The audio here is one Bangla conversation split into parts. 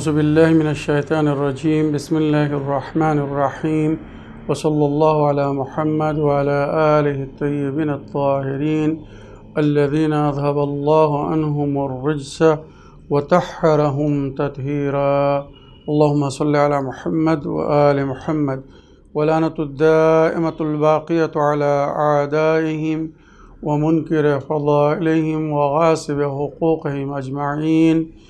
أعوذ بالله من الشيطان الرجيم. بسم الله الرحمن الرحيم. وصلى الله على محمد وعلى آله الطيبين الطاهرين الذين أذهب الله عنهم الرجس وطهرهم تطهيرا. اللهم صل على محمد وآل محمد. ولعنة الدائمة الباقية على أعدائهم ومنكر فضائلهم وغاصب حقوقهم أجمعين.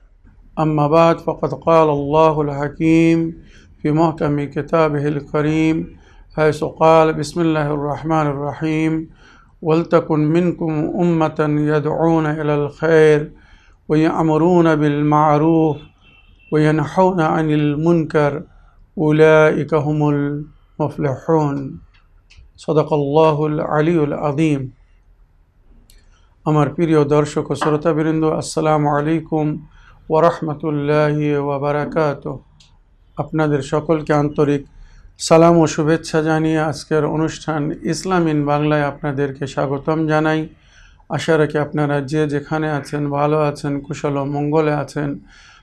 أما بعد فقد قال الله الحكيم في محكم كتابه الكريم حيث قال بسم الله الرحمن الرحيم ولتكن منكم أمة يدعون إلى الخير ويأمرون بالمعروف وينحون عن المنكر أولئك هم المفلحون صدق الله العلي العظيم আমার প্রিয় দর্শক ও শ্রোতাবৃন্দ আসসালামু আলাইকুম ওরহমতুল্লাহ ওবরাকাত আপনাদের সকলকে আন্তরিক সালাম ও শুভেচ্ছা জানিয়ে আজকের অনুষ্ঠান ইসলাম ইন বাংলায় আপনাদেরকে স্বাগতম জানাই। আশা রাখি আপনারা যে যেখানে আছেন, ভালো আছেন, কুশল ও মঙ্গলে আছেন,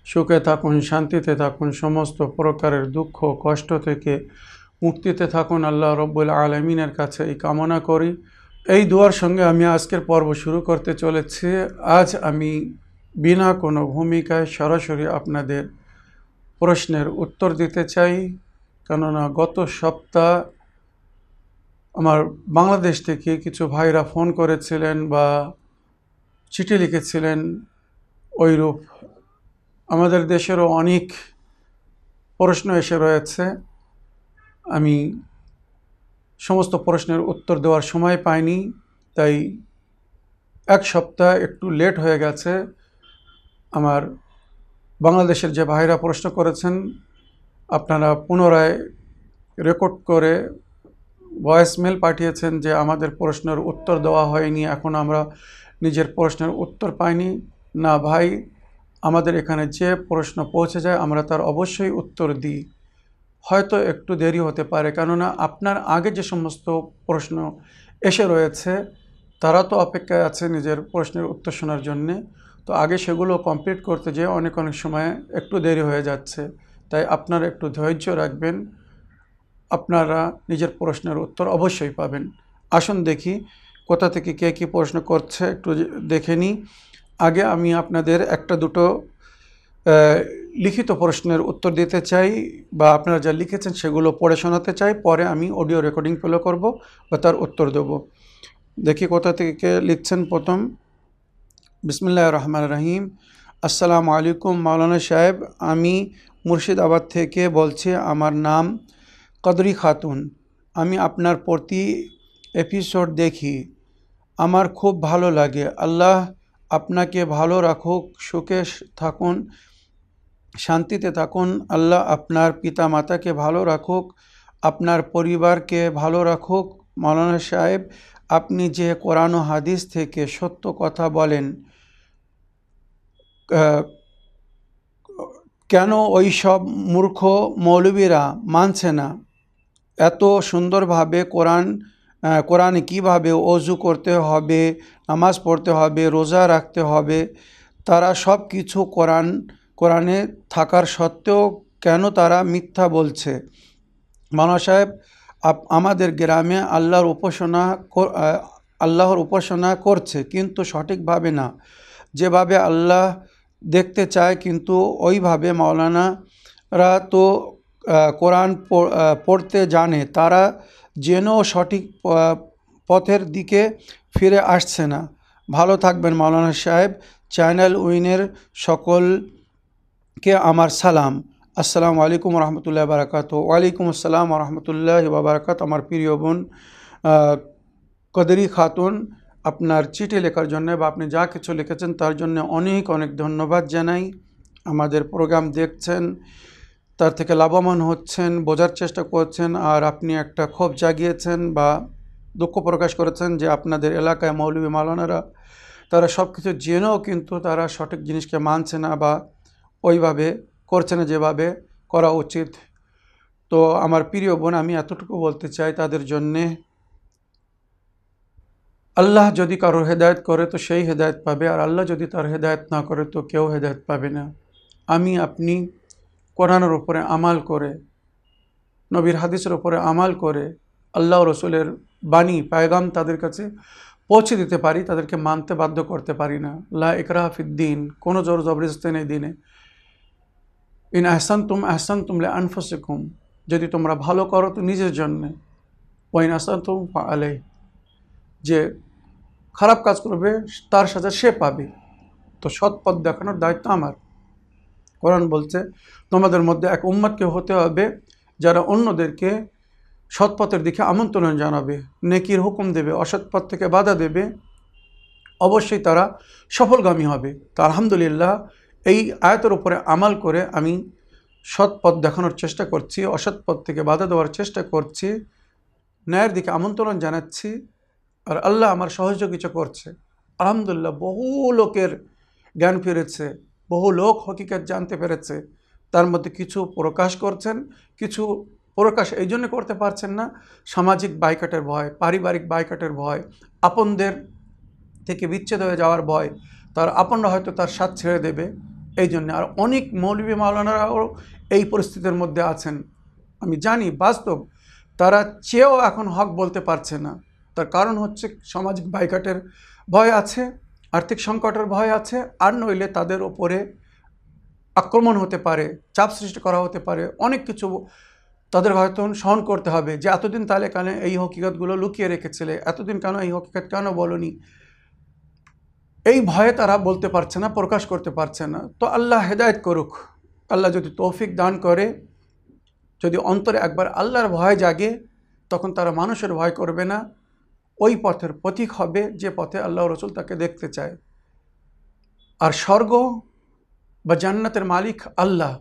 সুখে থাকুন, শান্তিতে থাকুন, সমস্ত প্রকারের দুঃখ কষ্ট থেকে মুক্তিতে থাকুন আল্লাহ রব্বুল আলমিনের কাছে এই কামনা করি। এই দুয়ার সঙ্গে আমি আজকের পর্ব শুরু করতে চলেছি। আজ আমি বিনা কোনো ভূমিকায় সরাসরি আপনাদের প্রশ্নের উত্তর দিতে চাই। কেননা গত সপ্তাহ আমার বাংলাদেশ থেকে কিছু ভাইরা ফোন করেছিলেন বা চিঠি লিখেছিলেন ওইরূপ আমাদের দেশেরও অনেক প্রশ্ন এসে রয়েছে। আমি সমস্ত প্রশ্নের উত্তর দেওয়ার সময় পাইনি, তাই এক সপ্তাহ একটু লেট হয়ে গেছে। আমার বাংলাদেশের যে ভাইরা প্রশ্ন করেছেন, আপনারা পুনরায় রেকর্ড করে ভয়েস মেল পাঠিয়েছেন যে আমাদের প্রশ্নের উত্তর দেওয়া হয়নি, এখন আমরা নিজের প্রশ্নের উত্তর পাইনি। না ভাই, আমাদের এখানে যে প্রশ্ন পৌঁছে যায়, আমরা তার অবশ্যই উত্তর দিই। হয়তো একটু দেরি হতে পারে, কেননা আপনার আগে যে সমস্ত প্রশ্ন এসে রয়েছে, তারা তো অপেক্ষায় আছে নিজের প্রশ্নের উত্তর শোনার জন্যে। তো আগে সেগুলো কমপ্লিট করতে যেয়ে অনেক অনেক সময় একটু দেরি হয়ে যাচ্ছে। তাই আপনারা একটু ধৈর্য রাখবেন। আপনারা নিজের প্রশ্নের উত্তর অবশ্যই পাবেন। আসুন দেখি কোথা থেকে কে কী প্রশ্ন করছে, একটু দেখে নিই। আগে আমি আপনাদের একটা দুটো লিখিত প্রশ্নের উত্তর দিতে চাই বা আপনারা যা লিখেছেন সেগুলো পড়ে শোনাতে চাই। পরে আমি অডিও রেকর্ডিং ফলো করব বা তার উত্তর দেব। দেখি কোথা থেকে কে লিখছেন প্রথম। বিসমুল্লাহ রহমান রহিম আসসালামু আলাইকুম মাওলানা সাহেব। আমি মুর্শিদাবাদ থেকে বলছি, আমার নাম কদরি খাতুন। আমি আপনার প্রতি এপিসোড দেখি। আমার খুব ভালো লাগে। আল্লাহ আপনাকে ভালো রাখুক, সুখে থাকুন, শান্তিতে থাকুন। আল্লাহ আপনার পিতা মাতাকে ভালো রাখুক, আপনার পরিবারকে ভালো রাখুক। মৌলানা সাহেব, আপনি যে কোরআন হাদিস থেকে সত্য কথা বলেন কেন ওই সব মূর্খ মৌলবীরা মানছে না? এত সুন্দরভাবে কোরআন কোরআনে কীভাবে অজু করতে হবে, নামাজ পড়তে হবে, রোজা রাখতে হবে, তারা সব কিছু কোরআন, কোরআনে থাকার সত্ত্বেও কেন তারা মিথ্যা বলছে? মানা সাহেব আমাদের গ্রামে আল্লাহর উপাসনা আল্লাহর উপাসনা করছে, কিন্তু সঠিকভাবে না। যেভাবে আল্লাহ দেখতে চায়, কিন্তু ওইভাবে মাওলানারা তো কোরআন পড়তে জানে। তারা যেন সঠিক পথের দিকে ফিরে আসছে না। ভালো থাকবেন মাওলানা সাহেব। চ্যানেল উইনের সকলকে আমার সালাম। আসসালামু আলাইকুম রহমতুল্লাহ বারাকাত। ওয়ালাইকুম আসসালাম রহমতুল্লাহ বারাকাত। আমার প্রিয় বোন কদরি খাতুন আপনার চিঠি লেখার জন্য বা আপনি যা কিছু লিখেছেন তার জন্য অনেক অনেক ধন্যবাদ জানাই। আমাদের প্রোগ্রাম দেখছেন, তার থেকে লাভবান হচ্ছেন, বোঝার চেষ্টা করছেন আর আপনি একটা ক্ষোভ জাগিয়েছেন বা দুঃখ প্রকাশ করেছেন যে আপনাদের এলাকায় মৌলভী মালানারা, তারা সব কিছু জেনেও কিন্তু তারা সঠিক জিনিসকে মানছে না বা ওইভাবে করছে না যেভাবে করা উচিত। তো আমার প্রিয় বোন, আমি এতটুকু বলতে চাই তাদের জন্যে। আল্লাহ যদি কারোর হেদায়ত করে, তো সেই হেদায়ত পাবে। আর আল্লাহ যদি তার হেদায়ত না করে, তো কেউ হেদায়ত পাবে না। আমি, আপনি কোরআনের উপরে আমাল করে, নবীর হাদিসের ওপরে আমাল করে, আল্লাহ রসুলের বাণী, পায়গাম তাদের কাছে পৌঁছে দিতে পারি, তাদেরকে মানতে বাধ্য করতে পারি না। লা ইকরাফিদ্দিন কোনো জোর জবরদস্তি নেই দিনে। ইন আহসান তুম আহসান তুমলে আনফসিকুম, যদি তোমরা ভালো করো তো নিজের জন্যে। ওইন আহসান তুম আলে যে খারাপ কাজ করবে, তার সাথে সে পাবে। তো সৎ পথ দেখানোর দায়িত্ব আমার। কোরআন বলছে, তোমাদের মধ্যে এক উম্মতকে হতে হবে যারা অন্যদেরকে সৎ পথের দিকে আমন্ত্রণ জানাবে, নেকির হুকুম দেবে, অসৎ পথ থেকে বাধা দেবে। অবশ্যই তারা সফলগামী হবে। তো আলহামদুলিল্লাহ, এই আয়তের উপরে আমাল করে আমি সৎ পথ দেখানোর চেষ্টা করছি, অসৎ পথ থেকে বাধা দেওয়ার চেষ্টা করছি, ন্যায়ের দিকে আমন্ত্রণ জানাচ্ছি। আর আল্লাহ আমার সহযোগিতা করছে। আলহামদুলিল্লাহ বহু লোকের জ্ঞান ফিরেছে, বহু লোক হকিকত জানতে পেরেছে, তার মধ্যে কিছু প্রকাশ করছেন, কিছু প্রকাশ এই জন্য করতে পারছেন না। সামাজিক বাইকাটের ভয়, পারিবারিক বাইকাটের ভয়, আপনদের থেকে বিচ্ছেদ হয়ে যাওয়ার ভয়, তার আপনরা হয়তো তার সাথ ছেড়ে দেবে। এই জন্য আর অনেক মৌলবী মাওলানারাও এই পরিস্থিতির মধ্যে আছেন। আমি জানি বাস্তব, তারা চেয়েও এখন হক বলতে পারছে না। তার কারণ হচ্ছে সামাজিক বাইকাটের ভয় আছে, আর্থিক সংকটের ভয় আছে, আর নইলে তাদের ওপরে আক্রমণ হতে পারে, চাপ সৃষ্টি করা হতে পারে, অনেক কিছু তাদের হয়তো সহন করতে হবে যে এতদিন তাহলে কেন এই হকিকতগুলো লুকিয়ে রেখেছিলে, এতদিন কেন এই হকিকত কেন বলনি? এই ভয়ে তারা বলতে পারছে না, প্রকাশ করতে পারছে না। তো আল্লাহ হেদায়ত করুক, আল্লাহ যদি তৌফিক দান করে, যদি অন্তরে একবার আল্লাহর ভয় জাগে, তখন তারা মানুষের ভয় করবে না। ওই পথের প্রতীক হবে যে পথে আল্লাহ রসুল তাকে দেখতে চায়। আর স্বর্গ বা জান্নাতের মালিক আল্লাহ।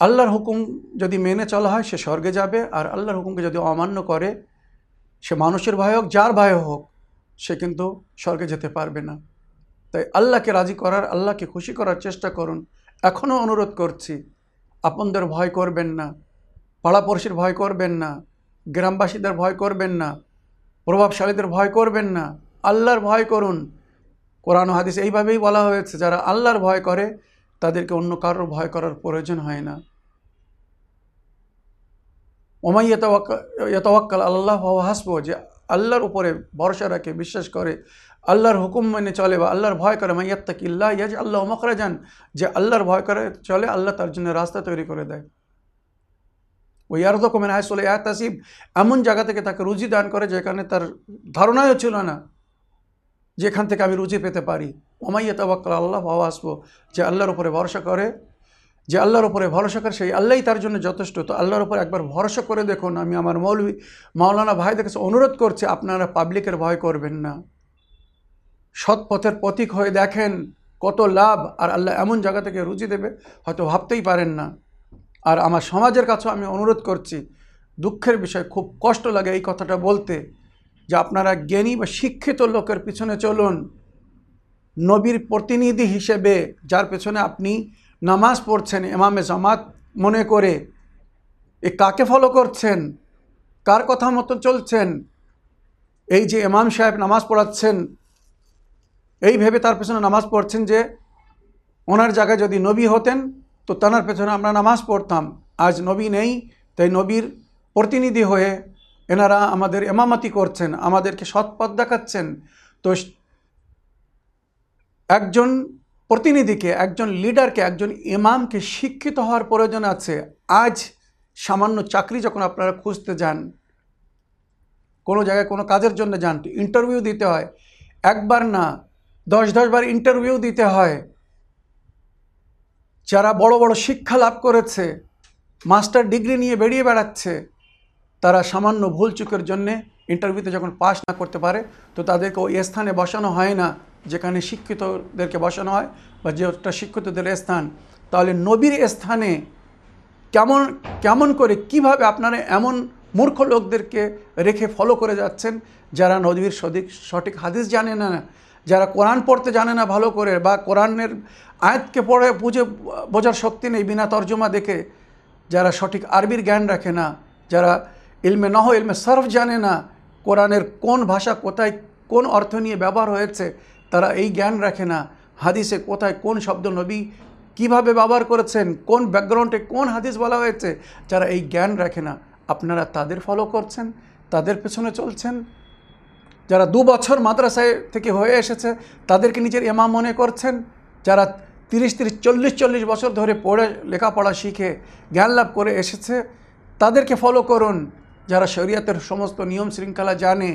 আল্লাহর হুকুম যদি মেনে চলা হয়, সে স্বর্গে যাবে। আর আল্লাহর হুকুমকে যদি অমান্য করে, সে মানুষের ভয় হোক, যার ভয় হোক, সে কিন্তু স্বর্গে যেতে পারবে না। তাই আল্লাহকে রাজি করার, আল্লাহকে খুশি করার চেষ্টা করুন। এখনও অনুরোধ করছি, আপনদের ভয় করবেন না, পাড়াপড়শির ভয় করবেন না, গ্রামবাসীদের ভয় করবেন না প্রভাবশালীদের ভয় করবেন না। আল্লাহর ভয় করুন। কোরআন হাদিস এইভাবেই বলা হয়েছে, যারা আল্লাহর ভয় করে, তাদেরকে অন্য কারোর ভয় করার প্রয়োজন হয় না। ওমাই ইয়তওয়াক্কাল আল্লাহ হাসব যে আল্লাহর উপরে ভরসা রাখে, বিশ্বাস করে, আল্লাহর হুকুম মেনে চলে বা আল্লাহর ভয় করে মাইয়াত্তাকিল্লাহ ইয়াজ আল্লাহ মকরা যান যে আল্লাহর ভয় করে চলে, আল্লাহ তার জন্য রাস্তা তৈরি করে দেয়। ওই আর্ধ কমেন হাসলে তাসিব এমন জায়গা থেকে তাকে রুজি দান করে যেখানে তার ধারণাও ছিল না, যেখান থেকে আমি রুজি পেতে পারি। ওমাইয়া তাবাক্কাল আল্লাহ ভাবা আসব যে আল্লাহর উপরে ভরসা করে, যে আল্লাহর উপরে ভরসা করে, সেই আল্লাহই তার জন্য যথেষ্ট। তো আল্লাহর উপরে একবার ভরসা করে দেখুন, আমি আমার মৌলবী মাওলানা ভাইদের কাছে অনুরোধ করছি, আপনারা পাবলিকের ভয় করবেন না। সৎ পথের প্রতীক হয়ে দেখেন কত লাভ, আর আল্লাহ এমন জায়গা থেকে রুজি দেবে, হয়তো ভাবতেই পারেন না। আর আমার সমাজের কাছেও আমি অনুরোধ করছি, দুঃখের বিষয়, খুব কষ্ট লাগে এই কথাটা বলতে, যে আপনারা জ্ঞানী বা শিক্ষিত লোকের পিছনে চলুন। নবীর প্রতিনিধি হিসেবে যার পেছনে আপনি নামাজ পড়ছেন এমামে জামাত মনে করে, এ কাকে ফলো করছেন? কার কথা মতো চলছেন? এই যে এমাম সাহেব নামাজ পড়াচ্ছেন, এই ভেবে তার পেছনে নামাজ পড়ছেন যে, ওনার জায়গায় যদি নবী হতেন তো তানার পেছনে আমরা নামাজ পড়তাম। আজ নবী নেই, তাই নবীর প্রতিনিধি হয়ে এনারা আমাদের এমামাতি করছেন, আমাদেরকে সৎ পথ দেখাচ্ছেন। তো একজন প্রতিনিধিকে, একজন লিডারকে, একজন ইমামকে শিক্ষিত হওয়ার প্রয়োজন আছে। আজ সামান্য চাকরি যখন আপনারা খুঁজতে যান, কোনো জায়গায় কোনো কাজের জন্য যান ইন্টারভিউ দিতে হয়। একবার না, দশ দশবার ইন্টারভিউ দিতে হয়। যারা বড় বড় শিক্ষা লাভ করেছে, মাস্টার ডিগ্রি নিয়ে বেরিয়ে বেড়াচ্ছে, তারা সামান্য ভুল চুকের জন্যে ইন্টারভিউতে যখন পাশ না করতে পারে, তো তাদেরকে ওই স্থানে বসানো হয় না, যেখানে শিক্ষিতদেরকে বসানো হয় বা যেটা শিক্ষিতদের স্থান। তাহলে নবীর স্থানে কেমন কেমন করে কীভাবে আপনারা এমন মূর্খ লোকদেরকে রেখে ফলো করে যাচ্ছেন, যারা নদীর সঠিক সঠিক হাদিস জানে না যারা কোরআন পড়তে জানে না ভালো করে বা কোরআনের আয়াতকে পড়ে, বুঝে, বোঝার শক্তি নেই বিনা তর্জমা দেখে যারা সঠিক আরবির জ্ঞান রাখে না, যারা ইলমে নহ, ইলমে সরফ জানে না কোরআনের কোন ভাষা কোথায় কোন অর্থ নিয়ে ব্যবহার হয়েছে, তারা এই জ্ঞান রাখে না হাদিসে কোথায় কোন শব্দ নবী কীভাবে ব্যবহার করেছেন, কোন ব্যাকগ্রাউন্ডে কোন হাদিস বলা হয়েছে, যারা এই জ্ঞান রাখে না, আপনারা তাদের ফলো করছেন, তাদের পেছনে চলছেন। যারা দু বছর মাদ্রাসায় থেকে হয়ে এসেছে, তাদেরকে নিজের এমা মনে করছেন। যারা তিরিশ তিরিশ, চল্লিশ চল্লিশ বছর ধরে পড়ে, লেখাপড়া শিখে, জ্ঞান লাভ করে এসেছে, তাদেরকে ফলো করুন। যারা শরীয়তের সমস্ত নিয়ম শৃঙ্খলা জানে,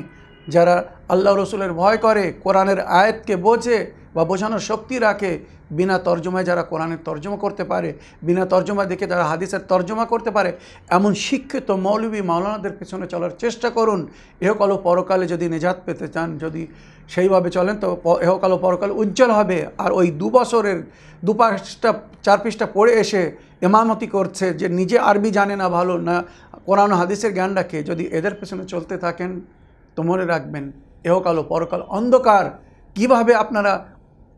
যারা আল্লাহ রসুলের ভয় করে, কোরআনের আয়াতকে বোঝে বা বোঝানোর শক্তি রাখে বিনা তর্জমায় যারা কোরআনের তর্জমা করতে পারে, বিনা তর্জমা দেখে যারা হাদিসের তর্জমা করতে পারে, এমন শিক্ষিত মৌলবী মাওলানাদের পেছনে চলার চেষ্টা করুন। এহকাল পরকালে যদি নিজাত পেতে চান, যদি সেইভাবে চলেন, তো এহকাল পরকাল উজ্জ্বল হবে। আর ওই দু বছরের দু পাঁচটা, চার পৃষ্ঠা পড়ে এসে এমামতি করছে যে নিজে আরবি জানে না ভালো, না কোরআন হাদিসের জ্ঞান রাখে, যদি এদের পেছনে চলতে থাকেন, তো মনে রাখবেন এহকাল পরকাল অন্ধকার। কীভাবে আপনারা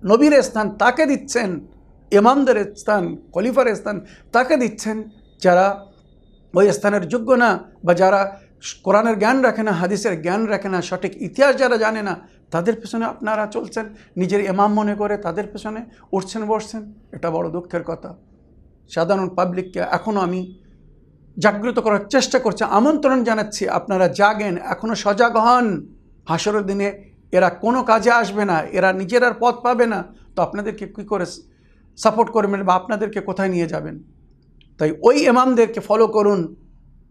নবীর স্থান তাকে দিচ্ছেন, ইমামদের স্থান, খলিফার স্থান তাকে দিচ্ছেন যারা ওই স্থানের যোগ্য না বা যারা কোরআনের জ্ঞান রাখে না, হাদিসের জ্ঞান রাখে না, সঠিক ইতিহাস যারা জানে না, তাদের পেছনে আপনারা চলছেন, নিজের এমাম মনে করে তাদের পেছনে উঠছেন, বসছেন। এটা বড় দুঃখের কথা। সাধারণ পাবলিককে এখনও আমি জাগ্রত করার চেষ্টা করছি, আমন্ত্রণ জানাচ্ছি, আপনারা জাগেন এখনও সজাগ হন। হাসরের দিনে এরা কোনো কাজে আসবে না, এরা নিজের আর পথ পাবে না, তো আপনাদেরকে কী করে সাপোর্ট করবেন বা আপনাদেরকে কোথায় নিয়ে যাবেন? তাই ওই এমামদেরকে ফলো করুন,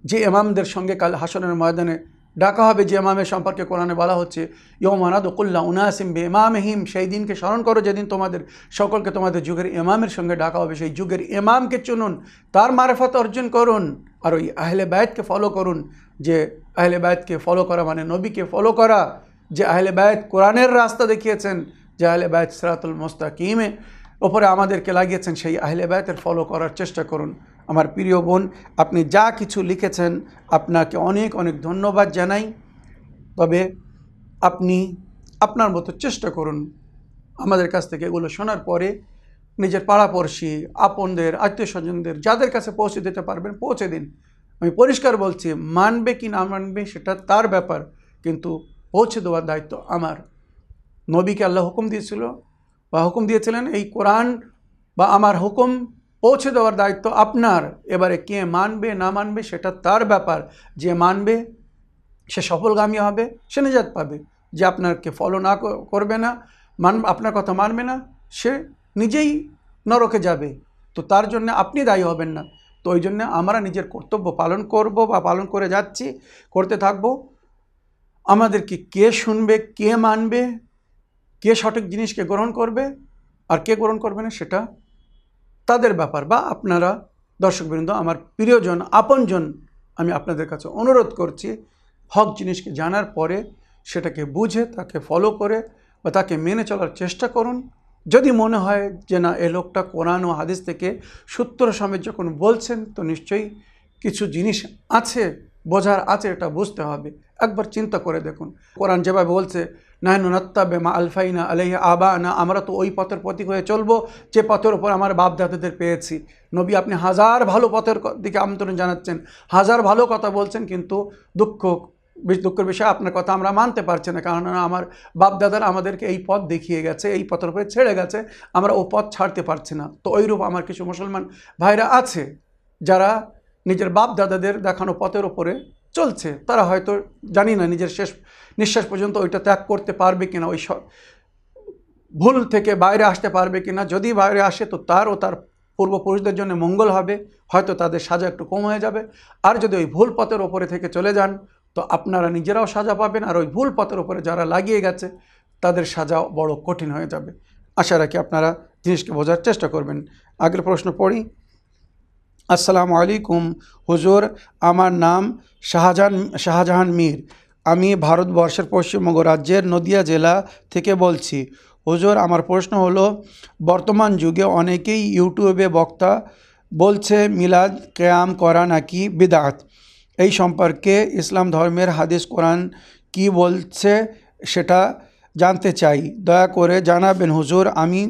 যে এমামদের সঙ্গে কাল হাসনের ময়দানে ডাকা হবে, যে এমামের সম্পর্কে কোরআনে বলা হচ্ছে ইয়মানাদুকুল্লা উনাসিম বে এমামহিম সেই দিনকে স্মরণ করো, যেদিন তোমাদের সকলকে তোমাদের যুগের এমামের সঙ্গে ডাকা হবে, সেই যুগের এমামকে চুনুন, তার মারেফত অর্জন করুন, আর ওই আহলে বায়তকে ফলো করুন, যে আহলে বায়তকে ফলো করা মানে নবীকে ফলো করা। যে আহলে বায়ত কোরআনের রাস্তা দেখিয়েছেন, যে আহলে বায়ত সিরাতুল মোস্তাকিমে। ওপরে আমাদেরকে লাগিয়েছেন সেই আহলে বায়তের ফলো করার চেষ্টা করুন। আমার প্রিয় বোন, আপনি যা কিছু লিখেছেন, আপনাকে অনেক অনেক ধন্যবাদ জানাই। তবে আপনি আপনার মতো চেষ্টা করুন। আমাদের কাছ থেকে এগুলো শোনার পরে নিজের পাড়াপড়শি, আপনদের আত্মীয় স্বজনদের যাদের কাছে পৌঁছে দিতে পারবেন, পৌঁছে দিন। আমি পরিষ্কার বলছি, মানবে কি না মানবে সেটা তার ব্যাপার, কিন্তু পৌঁছে দেওয়ার দায়িত্ব আমার। নবীকে আল্লাহ হুকুম দিয়েছিল বা হুকুম দিয়েছিলেন, এই কোরআন বা আমার হুকুম পৌঁছে দেওয়ার দায়িত্ব আপনার। এবারে কে মানবে, না মানবে, সেটা তার ব্যাপার। যে মানবে, সে সফলগামী হবে, সে নিজাত পাবে। যে আপনাকে ফলো না করবে না, মান, আপনার কথা মানবে না, সে নিজেই নরকে যাবে। তো তার জন্য আপনি দায়ী হবেন না। তো ওই জন্য আমরা নিজের কর্তব্য পালন করব বা পালন করে যাচ্ছি, করতে থাকব। আমাদেরকে কে শুনবে, কে মানবে, কে সঠিক জিনিসকে গ্রহণ করবে আর কে গ্রহণ করবে না সেটা তাদের ব্যাপার বা আপনারা দর্শকবৃন্দ, আমার প্রিয়জন, আপনজন, আমি আপনাদের কাছে অনুরোধ করছি হক জিনিসকে জানার পরে সেটাকে বুঝে, তাকে ফলো করে বা তাকে মেনে চলার চেষ্টা করুন। যদি মনে হয় যে না, এ লোকটা কোরআন ও হাদিস থেকে সূত্র সমেত যখন বলছেন, তো নিশ্চয়ই কিছু জিনিস আছে, বোঝার আছে, এটা বুঝতে হবে। একবার চিন্তা করে দেখুন। কোরআন যেভাবে বলছে, নাহনু নত্তাবে মা আলফাইনা আলহ আবা না আমরা তো ওই পথের প্রতীক হয়ে চলবো, যে পথের ওপর আমার বাপদাদাদের পেয়েছি। নবী আপনি হাজার ভালো পথের দিকে আমন্ত্রণ জানাচ্ছেন, হাজার ভালো কথা বলছেন, কিন্তু দুঃখ বেশ দুঃখের বিষয় আপনার কথা আমরা মানতে পারছি না কারণ আমার বাপদাদারা আমাদেরকে এই পথ দেখিয়ে গেছে, এই পথের উপরে ছেড়ে গেছে, আমরা ও পথ ছাড়তে পারছি না। তো ওইরূপ আমার কিছু মুসলমান ভাইরা আছে, যারা নিজের বাপ দাদাদের দেখানো পথের ওপরে চলছে। তারা হয়তো জানি না নিজের শেষ, নিঃশ্বাস পর্যন্ত ওইটা ত্যাগ করতে পারবে কিনা, ওই স- ভুল থেকে বাইরে আসতে পারবে কিনা। যদি বাইরে আসে তো তার ও তার পূর্বপুরুষদের জন্য মঙ্গল হবে, হয়তো তাদের সাজা একটু কম হয়ে যাবে। আর যদি ওই ভুল পথের ওপরে থেকে চলে যান, তো আপনারা নিজেরাও সাজা পাবেন। আর ওই ভুল পথের ওপরে যারা লাগিয়ে গেছে, তাদের সাজা বড় কঠিন হয়ে যাবে। আশা রাখি আপনারা জিনিসকে বোঝার চেষ্টা করবেন। আগের প্রশ্ন পড়ি। আসসালামু আলাইকুম। হুজুর, আমার নাম শাহজাহান শাহজাহান মীর। আমি ভারতবর্ষের পশ্চিমবঙ্গ রাজ্যের নদিয়া জেলা থেকে বলছি। হুজুর, আমার প্রশ্ন হলো, বর্তমান যুগে অনেকেই ইউটিউবে বক্তা বলছে, মিলাদ কেয়াম করা নাকি বিদাত? এই সম্পর্কে ইসলাম ধর্মের হাদিস কোরআন কি বলছে সেটা জানতে চাই। দয়া করে জানাবেন, হুজুর, আমি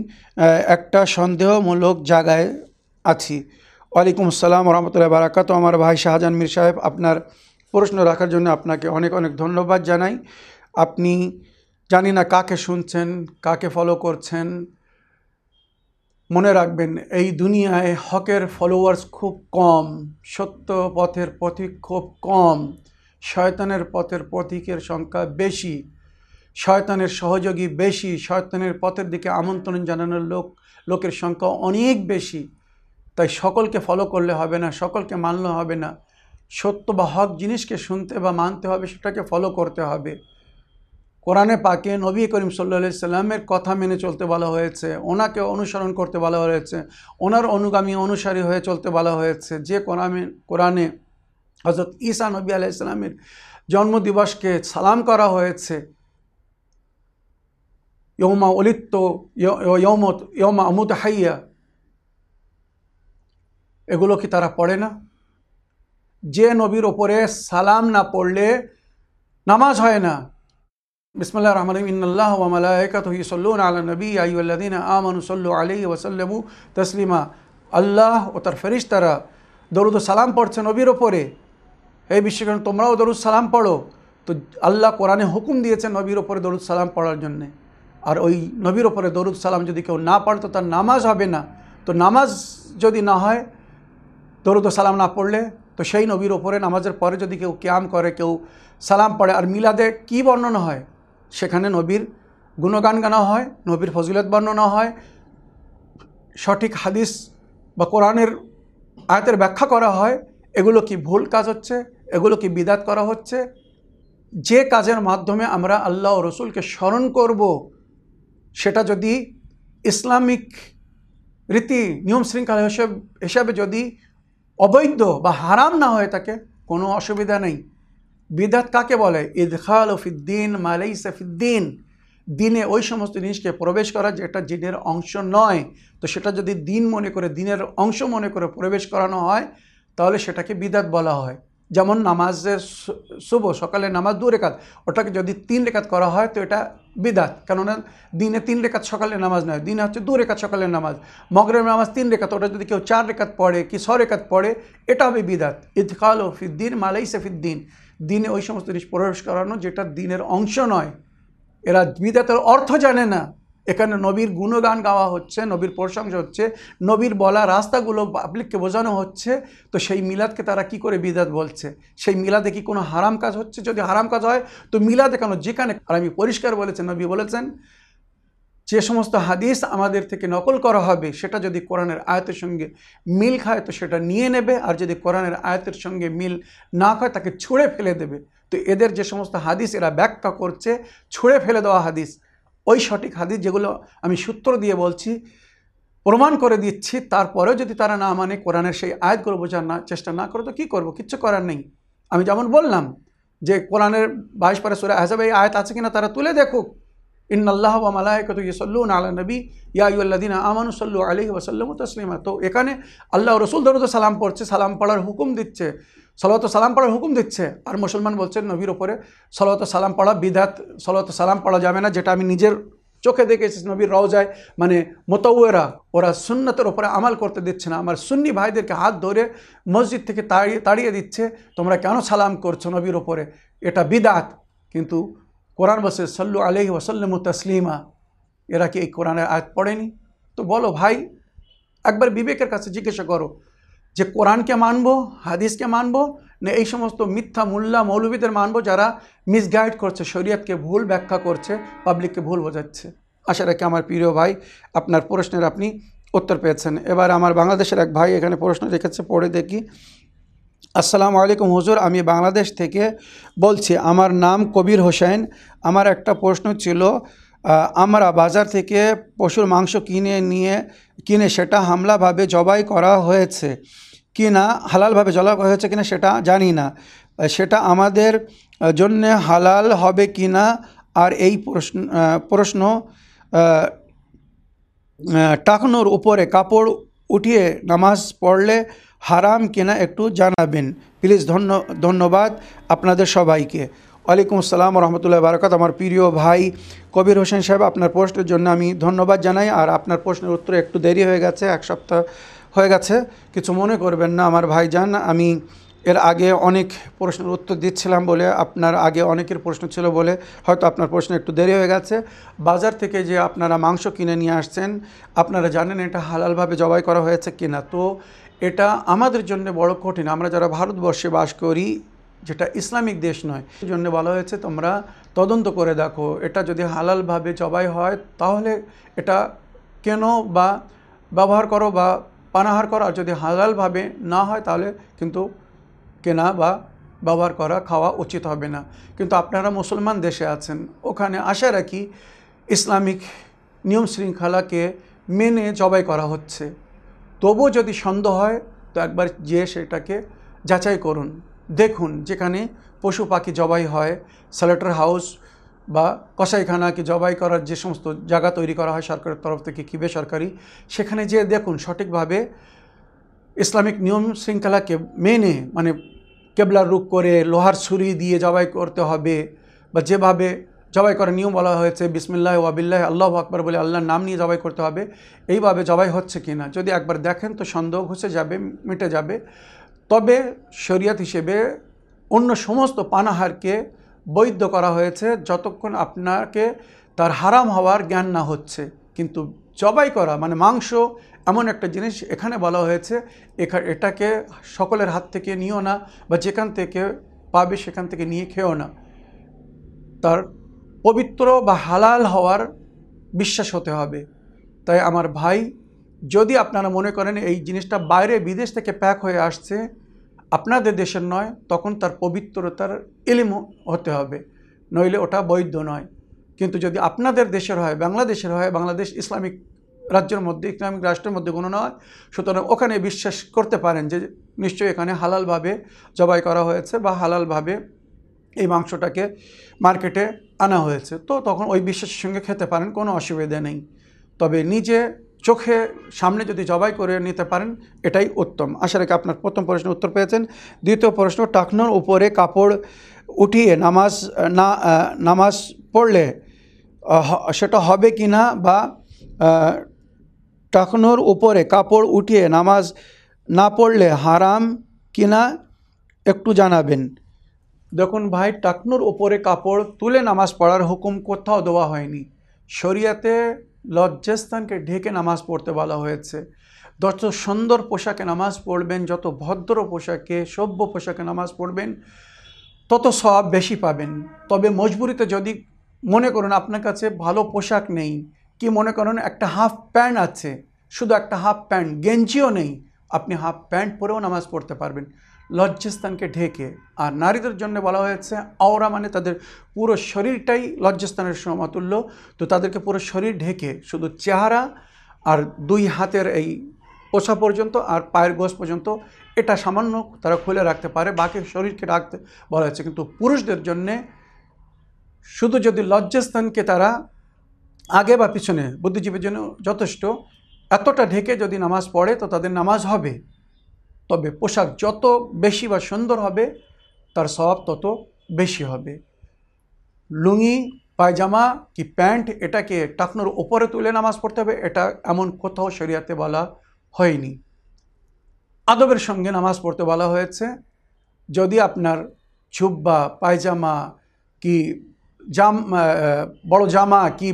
একটা সন্দেহমূলক জায়গায় আছি। ওয়ালাইকুম আসসালাম রহমতুল্লাহ বারাকাত আমার ভাই শাহজাহান মির সাহেব, আপনার প্রশ্ন রাখার জন্য আপনাকে অনেক অনেক ধন্যবাদ জানাই। আপনি জানি না কাকে শুনছেন, কাকে ফলো করছেন। মনে রাখবেন, এই দুনিয়ায় হকের ফলোয়ার্স খুব কম, সত্য পথের পথিক খুব কম, শয়তানের পথের পথিকের সংখ্যা বেশি, শয়তানের সহযোগী বেশি, শয়তানের পথের দিকে আমন্ত্রণ জানানোর লোক, লোকের সংখ্যা অনেক বেশি। তাই সকলকে ফলো করলে হবে না, সকলকে মানলে হবে না। সত্য বা হক জিনিসকে শুনতে বা মানতে হবে, সেটাকে ফলো করতে হবে। কোরআনে পাকে নবী করিম সাল্লা সাল্লামের কথা মেনে চলতে বলা হয়েছে, ওনাকে অনুসরণ করতে বলা হয়েছে, ওনার অনুগামী অনুসারী হয়ে চলতে বলা হয়েছে। যে কোরআনে কোরআনে হজরত ঈসা নবী আলাইসাল্লামের জন্মদিবসকে সালাম করা হয়েছে ইয়মা অলিত্য ইয়মত ইয়মা আমুত হাইয়া এগুলো কি তারা পড়ে না? যে নবীর ওপরে সালাম না পড়লে নামাজ হয় না। বিসমুল্লাহ রহমান ইন্নআল্লাহ ওয়া মালাইকাতুহু ইউসাল্লুনা আলা নবী আইয়ুহাল্লাযীনা আমানু সাল্লু আলাইহি ওয়া সাল্লামু তাসলিমা। আল্লাহ ও তার ফেরেশতারা দরুদ সালাম পড়ছে নবীর ওপরে। এই বিশ্বকারণ তোমরাও দরুদ সালাম পড়ো। তো আল্লাহ কোরআনে হুকুম দিয়েছে নবীর ওপরে দরুদ সালাম পড়ার জন্যে। আর ওই নবীর ওপরে দরুদ সালাম যদি কেউ না পড়তো তার নামাজ হবে না। তো নামাজ যদি না হয় দরুদ সালাম না পড়লে তো সেই নবীর ওপরে নামাজের পরে যদি কেউ ক্যাম করে, কেউ সালাম পড়ে, আর মিলাদে কি বর্ণনা হয়? সেখানে নবীর গুণগান গানা হয়, নবীর ফজিলত বর্ণনা হয়, সঠিক হাদিস বা কোরআনের আয়াতের ব্যাখ্যা করা হয়, এগুলো কি ভুল কাজ হচ্ছে? এগুলো কি বিদাত করা হচ্ছে? যে কাজের মাধ্যমে আমরা আল্লাহ রসুলকে স্মরণ করব, সেটা যদি ইসলামিক রীতি, নিয়ম শৃঙ্খলা হিসেবে, হিসাবে যদি অবৈধ বা হারাম না হয়ে থাকে, কোনো অসুবিধা নেই। বিদাত কাকে বলে? ইদখাল ফিদ্দিন মালাই সফিদ্দিন দিনে ওই সমস্ত জিনিসকে প্রবেশ করা যেটা দিনের অংশ নয়, তো সেটা যদি দিন মনে করে, দিনের অংশ মনে করে প্রবেশ করানো হয়, তাহলে সেটাকে বিদাত বলা হয়। যেমন নামাজের শুভ সকালে নামাজ দু রেখাত, ওটাকে যদি তিন রেখাত করা হয়, তো এটা বিদাত। কেননা দিনে তিন রেখাত সকালে নামাজ নয়, দিনে হচ্ছে দু রেখাত সকালের নামাজ। মগরের নামাজ তিন রেখাত, ওটা যদি কেউ চার রেখাত পড়ে কি ছ রেখাত পড়ে, এটা হবে বিদাত। ইতকাল ও ফিদ্দিন মালাই সেফিদ্দিন দিনে ওই সমস্ত জিনিস প্রবেশ করানো যেটা দিনের অংশ নয়। এরা বিদাতের অর্থ জানে না। এখানে নবীর গুণগান গাওয়া হচ্ছে, নবীর প্রশংসা হচ্ছে, নবীর বলা রাস্তাগুলো পাবলিককে বোঝানো হচ্ছে, তো সেই মিলাদকে তারা কি করে বিদাত বলছে? সেই মিলাদে কি কোনো হারাম কাজ হচ্ছে? যদি হারাম কাজ হয়, তো মিলাদে কেন? যেখানে আর আমি পরিষ্কার বলেছেন নবী বলেছেন, যে সমস্ত হাদিস আমাদের থেকে নকল করা হবে, সেটা যদি কোরআনের আয়তের সঙ্গে মিল খায়, তো সেটা নিয়ে নেবে, আর যদি কোরআনের আয়তের সঙ্গে মিল না খায়, তাকে ছুঁড়ে ফেলে দেবে। তো এদের যে সমস্ত হাদিস, এরা ব্যাখ্যা করছে, ছুঁড়ে ফেলে দেওয়া হাদিস। ওই সঠিক হাদিস যেগুলো আমি সূত্র দিয়ে বলছি, প্রমাণ করে দিচ্ছি, তারপরেও যদি তারা না মানে কোরআনের সেই আয়াতগুলো বোঝার না, চেষ্টা না করে, তো কী করব? কিচ্ছু করার নেই। আমি যেমন বললাম যে কোরআনের বাইশ পারে সুরা আহজাব এই আয়াত আছে কিনা তারা তুলে দেখুক। ইন আল্লাহ বা মালায়কত ইসল্লুন আলা নবী। ইয়াউল্লাদিন আমানু সাল্লু আলহি ওসাল্লাম তসলিমা। তো এখানে আল্লাহ রসুল দরুদ সালাম পড়ছে, সালাম পড়ার হুকুম দিচ্ছে। সলাত সালাম পড়ার হুকুম দিচ্ছে। আর মুসলমান বলছেন নবীর ওপরে সলাত সালাম পড়া বিধাত সলাত সালাম পড়া যাবে না, যেটা আমি নিজের চোখে দেখেছি নবীর রওজায়। মানে মোতাউয়েরা ওরা সুন্নতের ওপরে আমাল করতে দিচ্ছে না। আমার সুন্নি ভাইদেরকে হাত ধরে মসজিদ থেকে তাড়িয়ে তাড়িয়ে দিচ্ছে, তোমরা কেন সালাম করছ নবীর ওপরে এটা বিদাত। কিন্তু কোরআন বসে সাল্লু আলহি ওসাল্লাম তসলিমা। এরা কি এই কোরআনের আয়াত পড়েনি? তো বলো ভাই, একবার বিবেকের কাছে জিজ্ঞাসা করো যে কোরআনকে মানবো, হাদিসকে মানবো, না এই সমস্ত মিথ্যা, মোল্লা মৌলবীদের মানবো যারা মিসগাইড করছে, শরীয়তকে ভুল ব্যাখ্যা করছে পাবলিককে ভুল বোঝাচ্ছে। আশা রাখি আমার প্রিয় ভাই, আপনার প্রশ্নের আপনি উত্তর পেয়েছেন। এবার আমার বাংলাদেশের এক ভাই এখানে প্রশ্ন রেখেছে, পড়ে দেখি। আসসালামু আলাইকুম হুজুর, আমি বাংলাদেশ থেকে বলছি, আমার নাম কবির হোসেন। আমার একটা প্রশ্ন ছিল আমরা বাজার থেকে পশুর মাংস কিনে নিয়ে কিনে সেটা হামলাভাবে জবাই করা হয়েছে কি না হালালভাবে করা হয়েছে কিনা সেটা জানি না। সেটা আমাদের জন্য হালাল হবে কি না আর এই প্রশ্ন প্রশ্ন টাকনোর উপরে কাপড় উঠিয়ে নামাজ পড়লে হারাম কিনা একটু জানাবেন। প্লিজ ধন্য, ধন্যবাদ আপনাদের সবাইকে। ওয়ালাইকুম আসসালাম রহমতুল্লাহ বারকাত। আমার প্রিয় ভাই কবির হোসেন সাহেব, আপনার প্রশ্নের জন্য আমি ধন্যবাদ জানাই। আর আপনার প্রশ্নের উত্তর একটু দেরি হয়ে গেছে, এক সপ্তাহ হয়ে গেছে। কিছু মনে করবেন না, আমার ভাইজান। আমি এর আগে অনেক প্রশ্নের উত্তর দিচ্ছিলাম বলে, আপনার আগে অনেকের প্রশ্ন ছিল বলে, হয়তো আপনার প্রশ্ন একটু দেরি হয়ে গেছে। বাজার থেকে যে আপনারা মাংস কিনে নিয়ে আসছেন, আপনারা জানেন এটা হালালভাবে জবাই করা হয়েছে কিনা? তো এটা আমাদের জন্য বড় কঠিন। আমরা যারা ভারতবর্ষে বাস করি যেটা ইসলামিক দেশ নয়। সেই জন্য বলা হয়েছে, তোমরা তদন্ত করে দেখো, এটা যদি হালালভাবে জবাই হয়, তাহলে এটা কেন বা ব্যবহার করো বা পানাহার করো, আর যদি হালালভাবে না হয়, তাহলে কিন্তু কেনা বা ব্যবহার করা, খাওয়া উচিত হবে না। কিন্তু আপনারা মুসলমান দেশে আছেন, ওখানে আশা রাখি ইসলামিক নিয়ম শৃঙ্খলাকে মেনে জবাই করা হচ্ছে। তবুও যদি সন্দেহ হয়, তো একবার যেয়ে সেটাকে যাচাই করুন। দেখুন, যেখানে পশু পাখি জবাই হয় স্যালেটার হাউস বা কসাইখানা কি জবাই করার যে সমস্ত জায়গা তৈরি করা হয় সরকারের তরফ থেকে কি বেসরকারি সেখানে যেয়ে দেখুন সঠিকভাবে ইসলামিক নিয়ম শৃঙ্খলাকে মেনে মানে কেবলার রূপ করে লোহার ছুরি দিয়ে জবাই করতে হবে বা যেভাবে জবাই করার নিয়ম বলা হয়েছে, বিসমিল্লাহ ওয়াবিল্লাহ আল্লাহ আকবর বলে আল্লাহর নাম নিয়ে জবাই করতে হবে, এইভাবে জবাই হচ্ছে কি না যদি একবার দেখেন তো সন্দেহ ঘুষে যাবে, মিটে যাবে। তবে শরিয়াত হিসেবে অন্য সমস্ত পানাহারকে বৈধ করা হয়েছে যতক্ষণ আপনাকে তার হারাম হওয়ার জ্ঞান না হচ্ছে। কিন্তু জবাই করা মানে মাংস এমন একটা জিনিস এখানে বলা হয়েছে, এখা, এটাকে সকলের হাত থেকে নিও না বা যেখান থেকে পাবে সেখান থেকে নিয়ে খেও না। তার পবিত্র বা হালাল হওয়ার বিশ্বাস হতে হবে। তাই আমার ভাই যদি আপনারা মনে করেন এই জিনিসটা বাইরে বিদেশ থেকে প্যাক হয়ে আসছে, আপনাদের দেশের নয়, তখন তার পবিত্রতার ইলিম হতে হবে। নইলে ওটা বৈধ নয়। কিন্তু যদি আপনাদের দেশের হয়, বাংলাদেশের হয়, বাংলাদেশ ইসলামিক রাজ্যের মধ্যে, ইসলামিক রাষ্ট্রের মধ্যে কোনো নয়, সুতরাং ওখানে বিশ্বাস করতে পারেন যে নিশ্চয়ই এখানে হালালভাবে জবাই করা হয়েছে বা হালালভাবে এই মাংসটাকে মার্কেটে আনা হয়েছে। তো তখন ওই বিশ্বাসের সঙ্গে খেতে পারেন, কোনো অসুবিধা নেই। তবে নিজে চোখে সামনে যদি জবাই করে নিতে পারেন, এটাই উত্তম। আশা রাখি আপনার প্রথম প্রশ্নের উত্তর পেয়েছেন। দ্বিতীয় প্রশ্ন, টাকনোর উপরে কাপড় উঠিয়ে নামাজ, না নামাজ পড়লে সেটা হবে কি না বা টাকনোর উপরে কাপড় উঠিয়ে নামাজ না পড়লে হারাম কিনা একটু জানাবেন। দেখুন ভাই, টাকনোর ওপরে কাপড় তুলে নামাজ পড়ার হুকুম কোথাও দেওয়া হয়নি। শরিয়াতে লজ্জাস্থানকে ঢেকে নামাজ পড়তে বলা হয়েছে। যত সুন্দর পোশাকে নামাজ পড়বেন, যত ভদ্র পোশাকে, সভ্য পোশাকে নামাজ পড়বেন, তত সব বেশি পাবেন। তবে মজবুরিতে যদি মনে করুন আপনার কাছে ভালো পোশাক নেই, কি মনে করুন একটা হাফ প্যান্ট আছে, শুধু একটা হাফ প্যান্ট, গেঞ্জিও নেই, আপনি হাফ প্যান্ট পরেও নামাজ পড়তে পারবেন। লজ্জাস্থানকে ঢেকে। আর নারীদের জন্য বলা হয়েছে, আওরা মানে তাদের পুরো শরীরটাই লজ্জাস্থানের সমতুল্য। তো তাদেরকে পুরো শরীর ঢেকে শুধু চেহারা আর দুই হাতের এই পোষা পর্যন্ত আর পায়ের গোস পর্যন্ত, এটা সামান্য তারা খুলে রাখতে পারে। বাকি শরীরকে রাখতে বলা হয়েছে। কিন্তু পুরুষদের জন্যে শুধু যদি লজ্জাস্থানকে তারা আগে বা পিছনে, বুদ্ধিজীবীর জন্য যথেষ্ট, এতটা ঢেকে যদি নামাজ পড়ে, তো তাদের নামাজ হবে। তবে পোশাক যত বেশি বা সুন্দর হবে, তার স্বভাব তত বেশি হবে। লুঙ্গি, পায়জামা কি প্যান্ট, এটাকে টাকনোর ওপরে তুলে নামাজ পড়তে হবে, এটা এমন কোথাও শরিয়াতে বলা হয়নি। আদবের সঙ্গে নামাজ পড়তে বলা হয়েছে, যদি আপনার জুব্বা পায়জামা কি জাম বড় জামা কি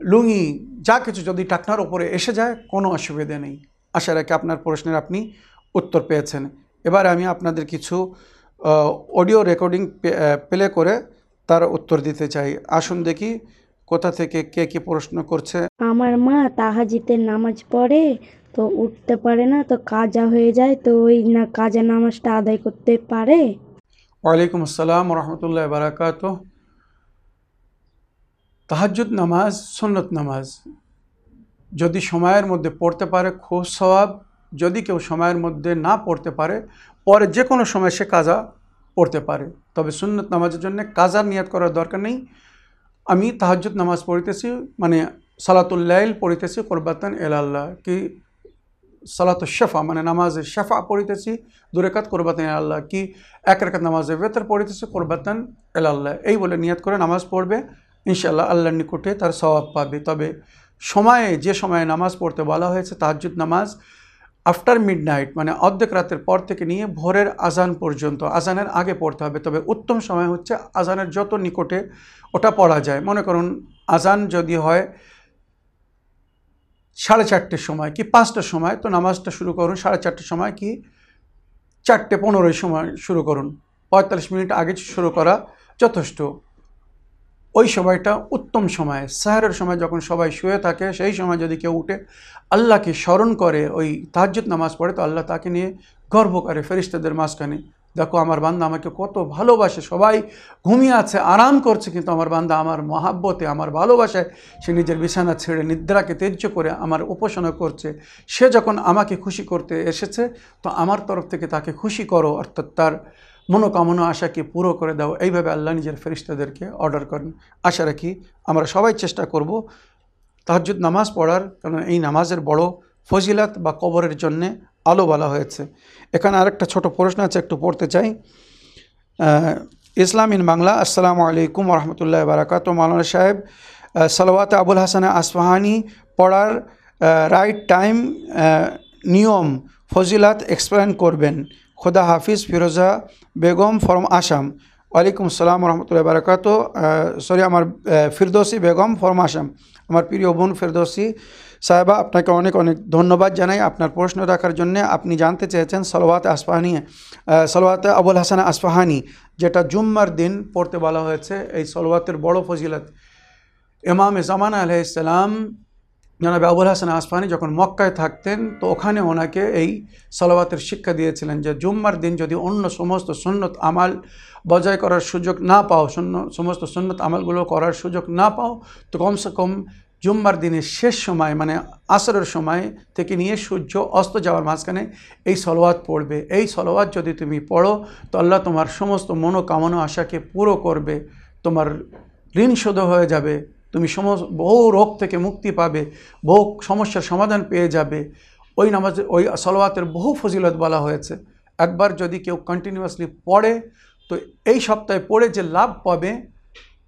লুঙ্গি, যা কিছু যদি টাকনার ওপরে এসে যায়, কোনো অসুবিধা নেই। আশা রাখি আপনার প্রশ্নের আপনি উত্তর পেয়েছেন। এবার আমি আপনাদের কিছু অডিও রেকর্ডিং প্লে করে তার উত্তর দিতে চাই। আসুন দেখি কোথা থেকে কে কী প্রশ্ন করছে। আমার মা তাহাজিতের নামাজ পড়ে তো উঠতে পারে না তো কাজা হয়ে যায় তো ওই না কাজা নামাজটা আদায় করতে পারে। ওয়ালাইকুম আসসালাম রহমতুল্লাহ বারাকাত তাহাজুদ নামাজ সন্নত নামাজ যদি সময়ের মধ্যে পড়তে পারে খুব স্বভাব যদি কেউ সময়ের মধ্যে না পড়তে পারে, পরে যে কোনো সময় সে কাজা পড়তে পারে। তবে সুন্নত নামাজের জন্য কাজার নিয়াত করার দরকার নেই। আমি তাহাজ্জুদ নামাজ পড়িতেছি মানে সালাতুল্লাইল পড়িতেছি, কোরবাতান এল আল্লাহ কি সালাতুল শেফা মানে নামাজে শেফা পড়িতেছি দুরেকাত কোরবাতান আল্লাহ কি এক রেখাত নামাজে বেতর পড়িতেছি, কোরবাতান এল আল্লাহ এই বলে নিয়ত করে নামাজ পড়বে ইনশাল্লাহ আল্লাহর নিকটে তার সওয়াব পাবে। তবে সময়ে, যে সময়ে নামাজ পড়তে বলা হয়েছে, তাহাজ্জুদ নামাজ আফটার মিডনাইট মানে অর্ধেক রাতের পর থেকে নিয়ে ভোরের আজান পর্যন্ত, আজানের আগে পড়তে হবে। তবে উত্তম সময় হচ্ছে আজানের যত নিকটে ওটা পড়া যায়। মনে করুন, আজান যদি হয় সাড়ে চারটের সময় কি পাঁচটার সময়, তো নামাজটা শুরু করুন সাড়ে চারটের সময় কি চারটে পনেরোই সময় শুরু করুন। পঁয়তাল্লিশ মিনিট আগে শুরু করা যথেষ্ট। ওই সময়টা উত্তম সময়। সাহারের সময় যখন সবাই শুয়ে থাকে, সেই সময় যদি কেউ উঠে আল্লাহকে স্মরণ করে, ওই তাহাজ্জুদ নামাজ পড়ে, তো আল্লাহ তাকে নিয়ে গর্ব করে ফেরিস্তাদের মাঝখানে, দেখো, আমার বান্দা আমাকে কত ভালোবাসে, সবাই ঘুমিয়ে আছে, আরাম করছে, কিন্তু আমার বান্দা আমার মহাব্বতে, আমার ভালোবাসায়, সে নিজের বিছানা ছেড়ে নিদ্রাকে তেজ্য করে আমার উপাসনা করছে। সে যখন আমাকে খুশি করতে এসেছে, তো আমার তরফ থেকে তাকে খুশি করো, অর্থাৎ তার মনোকামনা, আশাকে পুরো করে দাও। এইভাবে আল্লাহ নিজের ফেরিস্তাদেরকে অর্ডার করেন। আশা রাখি আমরা সবাই চেষ্টা করব তাহাজ্জুদ নামাজ পড়ার, কারণ এই নামাজের বড় ফজিলাত বা কবরের জন্যে আলো বলা হয়েছে। এখানে আরেকটা ছোট প্রশ্ন আছে, একটু পড়তে চাই। ইসলাম ইন বাংলা, আসসালামু আলাইকুম রহমতুল্লাহ বারাকাত মাওলানা সাহেব সালাওয়াত আবুল হাসান আসফাহানি পড়ার রাইট টাইম নিয়ম, ফজিলাত এক্সপ্লেন করবেন। খোদা হাফিজ ফিরোজা বেগম ফরম আসাম। ওয়ালাইকুম সালাম রহমতুল্লাহ বারাকাত। সরি আমার ফিরদৌসি বেগম ফরম আসাম। আমার প্রিয় বোন ফিরদৌসি সাহেবা আপনাকে অনেক অনেক ধন্যবাদ জানাই আপনার প্রশ্ন রাখার জন্য। আপনি জানতে চেয়েছেন সলওয়াত আসফাহানি আহ, সলওয়াত আবুল হাসান আসফাহানি যেটা জুম্মার দিন পড়তে বলা হয়েছে। এই সলওয়াতের বড় ফজিলত ইমাম জামান আলাইসালাম জনাব আবুল হাসান আসফানি যখন মক্কায় থাকতেন, তো ওখানে ওনাকে এই সলাওয়াতের শিক্ষা দিয়েছিলেন যে, জুম্মার দিন যদি অন্য সমস্ত সুন্নত আমাল বজায় করার সুযোগ না পাও শূন্য সমস্ত সুন্নত আমালগুলো করার সুযোগ না পাও, তো কমসে কম জুম্মার দিনের শেষ সময় মানে আসরের সময় থেকে নিয়ে সূর্য অস্ত যাওয়ার মাঝখানে এই সলওয়াত পড়বে। এই সলওয়াত যদি তুমি পড়ো, তো আল্লাহ তোমার সমস্ত মনোকামনা, আশাকে পুরো করবে, তোমার ঋণ শোধ হয়ে যাবে। তুমি সমস্ত, বহু রোগ থেকে মুক্তি পাবে, বহু সমস্যার সমাধান পেয়ে যাবে। ওই নামাজে, ওই সলওয়াতের বহু ফজিলত বলা হয়েছে। একবার যদি কেউ কন্টিনিউয়াসলি পড়ে, তো এই সপ্তাহে পড়ে যে লাভ পাবে,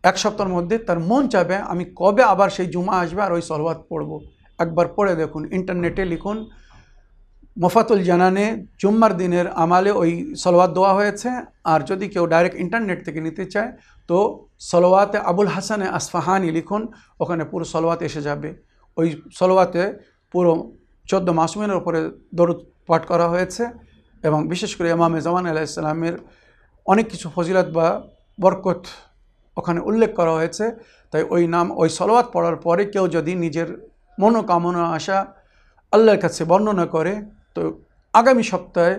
এক সপ্তাহের মধ্যে তার মন চাবে, আমি কবে আবার সেই জুমা আসবে আর ওই সলওয়াত পড়ব। একবার পড়ে দেখুন ইন্টারনেটে লিখুন, মোফাতুল জানানে জুম্মার দিনের আমালে ওই সলওয়াত দেওয়া হয়েছে, আর যদি কেউ ডাইরেক্ট ইন্টারনেট থেকে নিতে চায়, তো সলওয়াতে আবুল হাসানে আসফাহানি লিখুন, ওখানে পুরো সলওয়াত এসে যাবে। ওই সলওয়াতে পুরো চোদ্দ মাসুমিনের উপরে দরুদ পাঠ করা হয়েছে এবং বিশেষ করে ইমামে জামান আলাইসালামের অনেক কিছু ফজিলত বা বরকত ওখানে উল্লেখ করা হয়েছে। তাই ওই নাম, ওই সলওয়াত পড়ার পরে কেউ যদি নিজের মনোকামনা, আশা আল্লাহর কাছে বর্ণনা করে, তো আগামী সপ্তাহে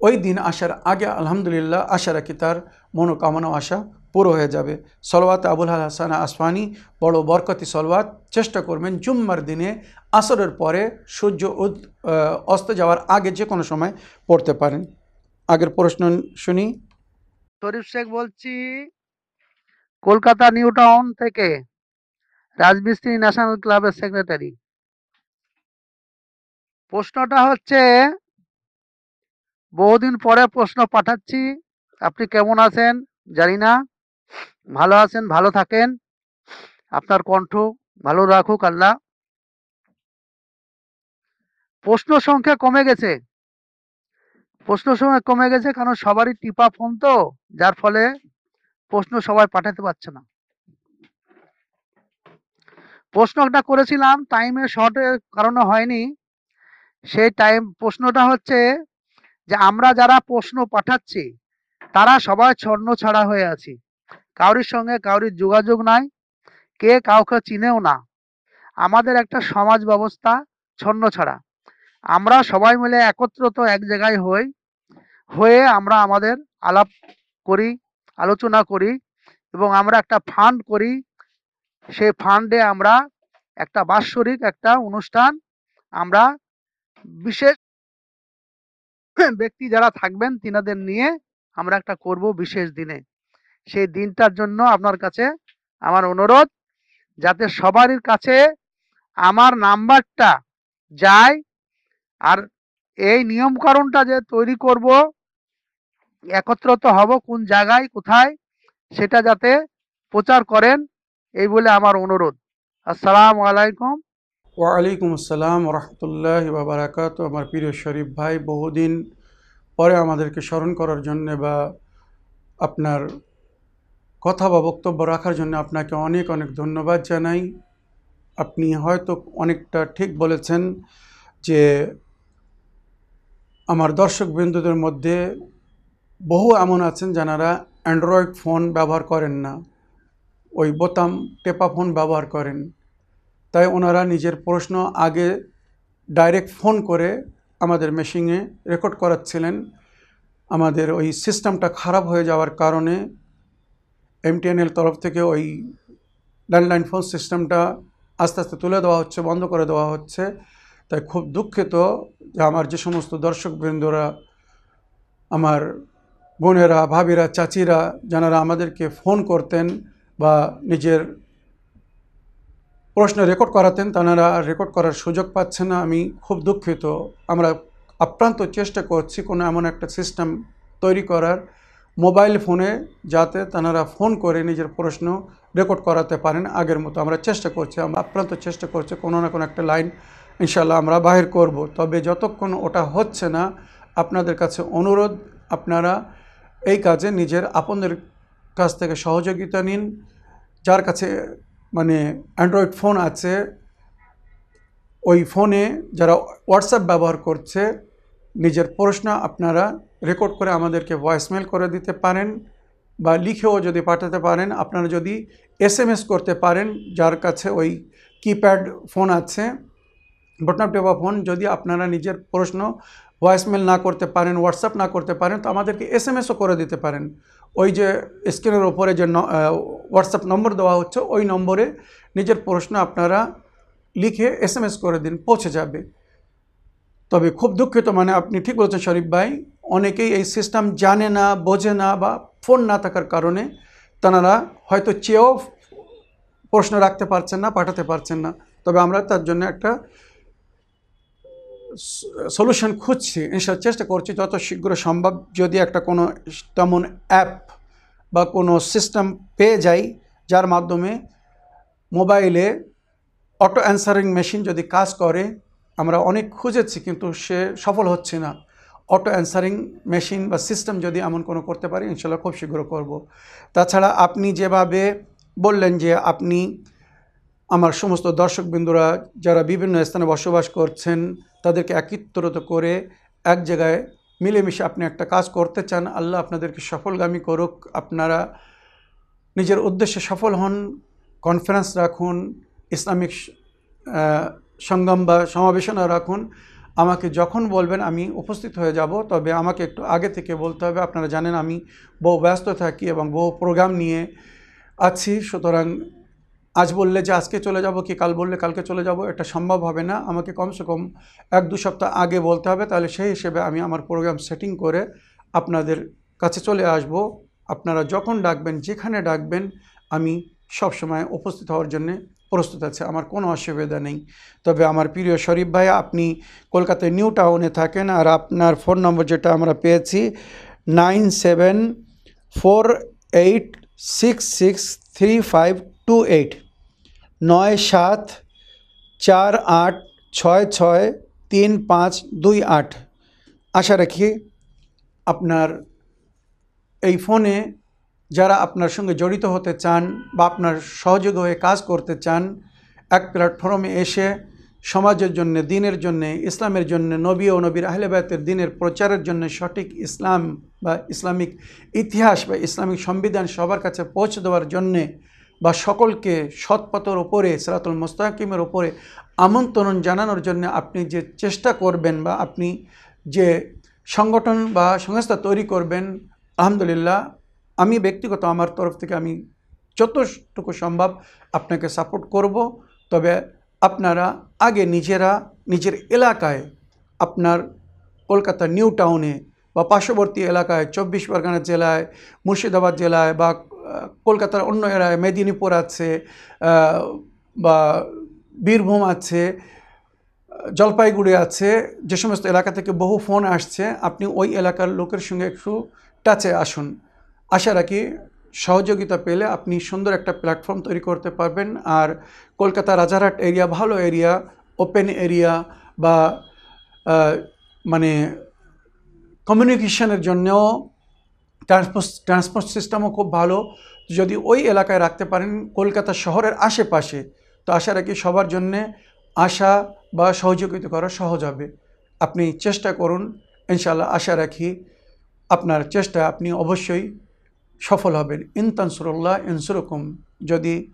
ওই দিন আসার আগে আলহামদুলিল্লাহ, আশা রাখি তার মনোকামনা, আশা পুরো হয়ে যাবে। সলওয়াত আবুল হাসান আসফানি বড় বরকতি সলওয়াত। চেষ্টা করবেন জুম্মার দিনে আসরের পরে সূর্য অস্ত যাওয়ার আগে যে কোনো সময় পড়তে পারেন। আগের প্রশ্ন শুনি। শরীফ শেখ বলছি, কলকাতা নিউ টাউন থেকে রাজমিস্ত্রি ন্যাশনাল ক্লাবের সেক্রেটারি। প্রশ্নটা হচ্ছে, বহুদিন পরে প্রশ্ন পাঠাচ্ছি, আপনি কেমন আছেন? জানি না। ভালো আছেন, ভালো থাকেন। আপনার কণ্ঠ ভালো রাখুক আল্লাহ। প্রশ্ন সংখ্যা কমে গেছে। প্রশ্ন সংখ্যা কমে গেছে কারণ সবারই টিপা ফোন তো, যার ফলে প্রশ্ন সবাই পাঠাতে পারছে না। প্রশ্নটা করেছিলাম টাইমের শর্টের কারণে হয়নি। সেই টাইম প্রশ্নটা হচ্ছে যে আমরা যারা প্রশ্ন পাঠাচ্ছি, তারা সবাই ছন্ন ছাড়া হয়ে আছি। কাউরির সঙ্গে কাউরির যোগাযোগ নাই, কে কাউকে চিনেও না। আমাদের একটা সমাজ ব্যবস্থা ছন্ন ছাড়া। আমরা সবাই মিলে একত্রিত এক জায়গায় হই, হয়ে আমরা আমাদের আলাপ করি, আলোচনা করি এবং আমরা একটা ফান্ড করি। সেই ফান্ডে আমরা একটা বাৎসরিক একটা অনুষ্ঠান আমরা বিশেষ ব্যক্তি যারা থাকবেন তিনাদের নিয়ে আমরা একটা করব বিশেষ দিনে। সেই দিনটার জন্য আপনার কাছে আমার অনুরোধ, যাতে সবারই কাছে আমার নাম্বারটা যায়। আর এই নিয়মকরণটা যে তৈরি করব, একত্রত হব কোন জায়গায়, কোথায়, সেটা যাতে প্রচার করেন, এই বলে আমার অনুরোধ। আসসালামু আলাইকুম। ওয়ালাইকুম আসসালাম রহমতুল্লাহ বাবারাকাত আমার প্রিয় শরীফ ভাই, বহুদিন পরে আমাদেরকে স্মরণ করার জন্যে বা আপনার কথা বা বক্তব্য রাখার জন্য আপনাকে অনেক অনেক ধন্যবাদ জানাই। আপনি হয়তো অনেকটা ঠিক বলেছেন যে আমার দর্শক বিন্দুদের মধ্যে বহু এমন আছেন যারা অ্যান্ড্রয়েড ফোন ব্যবহার করেন না, ওই বোতাম টেপা ফোন ব্যবহার করেন। তাই ওনারা নিজের প্রশ্ন আগে ডাইরেক্ট ফোন করে আমাদের মেশিনে রেকর্ড করাচ্ছিলেন। আমাদের ওই সিস্টেমটা খারাপ হয়ে যাওয়ার কারণে এমটিএনএল তরফ থেকে ওই ল্যান্ডলাইন ফোন সিস্টেমটা আস্তে আস্তে তুলে দেওয়া হচ্ছে, বন্ধ করে দেওয়া হচ্ছে। তাই খুব দুঃখিত যে আমার যে সমস্ত দর্শকবৃন্দরা, আমার বোনেরা, ভাবিরা, চাচিরা যারা আমাদেরকে ফোন করতেন বা নিজের প্রশ্ন রেকর্ড করাতেন তারা রেকর্ড করার সুযোগ পাচ্ছে না। আমি খুব দুঃখিত। আমরা আপ্রান্ত চেষ্টা করছি কোনো এমন একটা সিস্টেম তৈরি করার। মোবাইল ফোনে যাতে তারা ফোন করে নিজের প্রশ্ন রেকর্ড করাতে পারেন আগের মতো। আমরা চেষ্টা করছি, আমরা আপ্রান্ত চেষ্টা করছি, কোনো না কোনো একটা লাইন ইনশাল্লাহ আমরা বাহির করব। তবে যতক্ষণ ওটা হচ্ছে না, আপনাদের কাছে অনুরোধ, আপনারা এই কাজে নিজের আপনদের কাছ থেকে সহযোগিতা নিন। যার কাছে মানে অ্যান্ড্রয়েড ফোন আছে, ওই ফোনে যারা হোয়াটসঅ্যাপ ব্যবহার করছে নিজের প্রশ্ন আপনারা রেকর্ড করে আমাদেরকে ভয়েসমেল করে দিতে পারেন বা লিখেও যদি পাঠাতে পারেন, আপনারা যদি এস এম এস করতে পারেন, যার কাছে ওই কিপ্যাড ফোন আছে বটনাপ টেপা ফোন যদি আপনারা নিজের প্রশ্ন ভয়েসমেল না করতে পারেন হোয়াটসঅ্যাপ না করতে পারেন, তো আমাদেরকে এস এম এসও করে দিতে পারেন। ওই যে স্ক্রিনের ওপরে যে হোয়াটসঅ্যাপ নম্বর দেওয়া হচ্ছে, ওই নম্বরে নিজের প্রশ্ন আপনারা লিখে এস এম এস করে দিন, পৌঁছে যাবে। তবে খুব দুঃখিত মানে আপনি ঠিক বলেছেন শরীফ ভাই। অনেকেই এই সিস্টেম জানে না, বোঝে না বা ফোন না থাকার কারণে তারা হয়তো চেয়েও প্রশ্ন রাখতে পারছেন না, পাঠাতে পারছেন না। তবে আমরা তার জন্য একটা সলিউশন খুঁজছি ইনশাল্লাহ চেষ্টা করছি যত শীঘ্র সম্ভব যদি একটা কোনো তেমন অ্যাপ বা কোনো সিস্টেম পেয়ে যাই, যার মাধ্যমে মোবাইলে অটো অ্যান্সারিং মেশিন যদি কাজ করে আমরা অনেক খুঁজেছি, কিন্তু সে সফল হচ্ছে না। অটো অ্যান্সারিং মেশিন বা সিস্টেম যদি এমন কোনো করতে পারি, ইনশাল্লাহ খুব শীঘ্র করব। তাছাড়া আপনি যেভাবে বললেন যে আপনি, আমার সমস্ত দর্শকবৃন্দুরা যারা বিভিন্ন স্থানে বসবাস করছেন, তাদেরকে একত্রিত করে এক জায়গায় মিলেমিশে আপনি একটা কাজ করতে চান, আল্লাহ আপনাদেরকে সফলগামী করুক। আপনারা নিজের উদ্দেশ্যে সফল হন, কনফারেন্স রাখুন, ইসলামিক সঙ্গম বা সমাবেশনা রাখুন। আমাকে যখন বলবেন আমি উপস্থিত হয়ে যাব, তবে আমাকে একটু আগে থেকে বলতে হবে। আপনারা জানেন আমি বহু ব্যস্ত থাকি এবং বহু প্রোগ্রাম নিয়ে আছি। সুতরাং আজ বললে যে আজকে চলে যাব কি কাল বললে কালকে চলে যাব, এটা সম্ভব হবে না। আমাকে কমসে কম এক দু সপ্তাহ আগে বলতে হবে। তাহলে সেই হিসেবে আমি আমার প্রোগ্রাম সেটিং করে আপনাদের কাছে চলে আসব। আপনারা যখন ডাকবেন, যেখানে ডাকবেন, আমি সবসময় উপস্থিত হওয়ার জন্যে প্রস্তুত আছে, আমার কোনো অসুবিধা নেই। তবে আমার প্রিয় শরীফ ভাই, আপনি কলকাতায় নিউ টাউনে থাকেন আর আপনার ফোন নম্বর যেটা আমরা পেয়েছি, nine seven four eight six six three five two eight, নয় সাত চার আট ছয় ছয় তিন পাঁচ দুই আট। আশা রাখি আপনার এই ফোনে যারা আপনার সঙ্গে জড়িত হতে চান বা আপনার সহযোগী হয়ে কাজ করতে চান, এক প্ল্যাটফর্মে এসে সমাজের জন্য, দিনের জন্য, ইসলামের জন্য, নবী ও নবীর আহলেবায়তের দিনের প্রচারের জন্য সঠিক ইসলাম বা ইসলামিক ইতিহাস বা ইসলামিক সংবিধান সবার কাছে পৌঁছে দেওয়ার জন্যে বা সকলকে সৎপথের ওপরে সিরাতুল মোস্তাকিমের ওপরে আমন্ত্রণ জানানোর জন্য আপনি যে চেষ্টা করবেন বা আপনি যে সংগঠন বা সংস্থা তৈরি করবেন, আলহামদুলিল্লাহ আমি ব্যক্তিগত আমার তরফ থেকে আমি যতটুকু সম্ভব আপনাকে সাপোর্ট করব। তবে আপনারা আগে নিজেরা নিজের এলাকায় আপনার কলকাতা নিউ টাউনে বা পার্শ্ববর্তী এলাকায় চব্বিশ পরগনা জেলায়, মুর্শিদাবাদ জেলায় বা কলকাতার অন্য এলাকায়, মেদিনীপুর আছে বা বীরভূম আছে, জলপাইগুড়ি আছে, যে সমস্ত এলাকা থেকে বহু ফোন আসছে, আপনি ওই এলাকার লোকের সঙ্গে একটু টাচে আসুন। আশা রাখি সহযোগিতা পেলে আপনি সুন্দর একটা প্ল্যাটফর্ম তৈরি করতে পারবেন। আর কলকাতা রাজারহাট এরিয়া ভালো এরিয়া ওপেন এরিয়া বা মানে কমিউনিকেশনের জন্যও ট্রান্সপোর্ট ট্রান্সপোর্ট সিস্টেমও খুব ভালো। যদি ওই এলাকায় রাখতে পারেন কলকাতা শহরের আশেপাশে, তো আশা রাখি সবার জন্যে আশা বা সহযোগিতা করা সহজ হবে। আপনি চেষ্টা করুন ইনশাল্লাহ আশা রাখি আপনার চেষ্টা আপনি অবশ্যই সফল হবেন। ইনতানসুরল্লাহ ইনসুরকম, যদি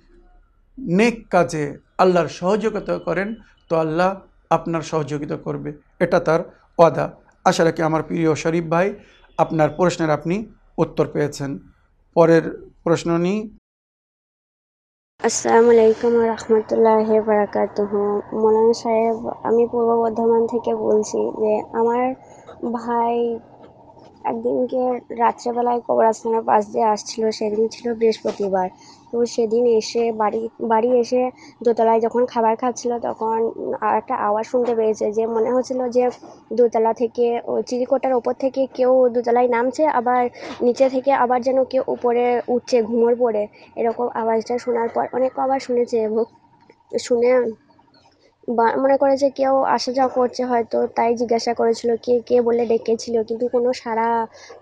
নেক কাজে আল্লাহর সহযোগিতা করেন, তো আল্লাহ আপনার সহযোগিতা করবে। এটা তার ওয়াদা। আশা রাখি আমার প্রিয় শরীফ ভাই, আপনার প্রশ্নের আপনি উত্তর পেয়েছেন। পরের প্রশ্ন নিই। আসসালামু আলাইকুম রহমতুল্লাহ বারাকাতুহ। মৌলানা সাহেব, আমি পূর্ব বর্ধমান থেকে বলছি যে, আমার ভাই একদিনকে রাত্রেবেলায় কবরস্থানের পাশ দিয়ে আসছিল, সেদিন ছিল বৃহস্পতিবার। তো সেদিন এসে বাড়ি বাড়ি এসে দোতলায় যখন খাবার খাচ্ছিল, তখন একটা আওয়াজ শুনতে পেয়েছে যে মনে হচ্ছিল যে দোতলা থেকে চিরিকোটার ওপর থেকে কেউ দোতলায় নামছে, আবার নিচে থেকে আবার যেন কেউ উপরে উঠছে, ঘুমোর পড়ে এরকম আওয়াজটা শোনার পর অনেক আবার শুনেছে এবং শুনে বা মনে করে যে কেউ আসা যাওয়া করছে হয়তো, তাই জিজ্ঞাসা করেছিল কে কে বলে ডেকেছিল, কিন্তু কোনো সাড়া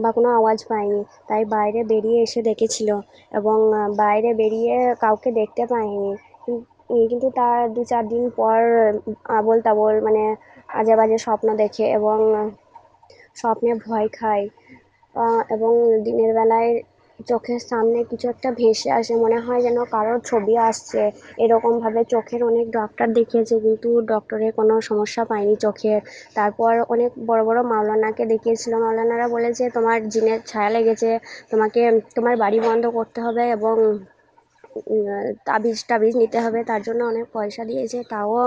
বা কোনো আওয়াজ পায়নি। তাই বাইরে বেরিয়ে এসে দেখেছিল এবং বাইরে বেরিয়ে কাউকে দেখতে পায়নি। কিন্তু তার দু চার দিন পর আবোল তাবোল মানে আজে বাজে স্বপ্ন দেখে এবং স্বপ্নে ভয় খায়। এবং দিনের বেলায় চোখের সামনে কিছু একটা ভেসে আসে, মনে হয় যেন কারোর ছবি আসছে। এরকমভাবে চোখের অনেক ডক্টর দেখিয়েছে, কিন্তু ডক্টরে কোনো সমস্যা পায়নি চোখের। তারপর অনেক বড় বড় মাওলানাকে দেখিয়েছিল। মাওলানারা বলেছে তোমার জিনের ছায়া লেগেছে, তোমাকে, তোমার বাড়ি বন্ধ করতে হবে এবং তাবিজ টাবিজ নিতে হবে, তার জন্য অনেক পয়সা দিয়েছে, তাও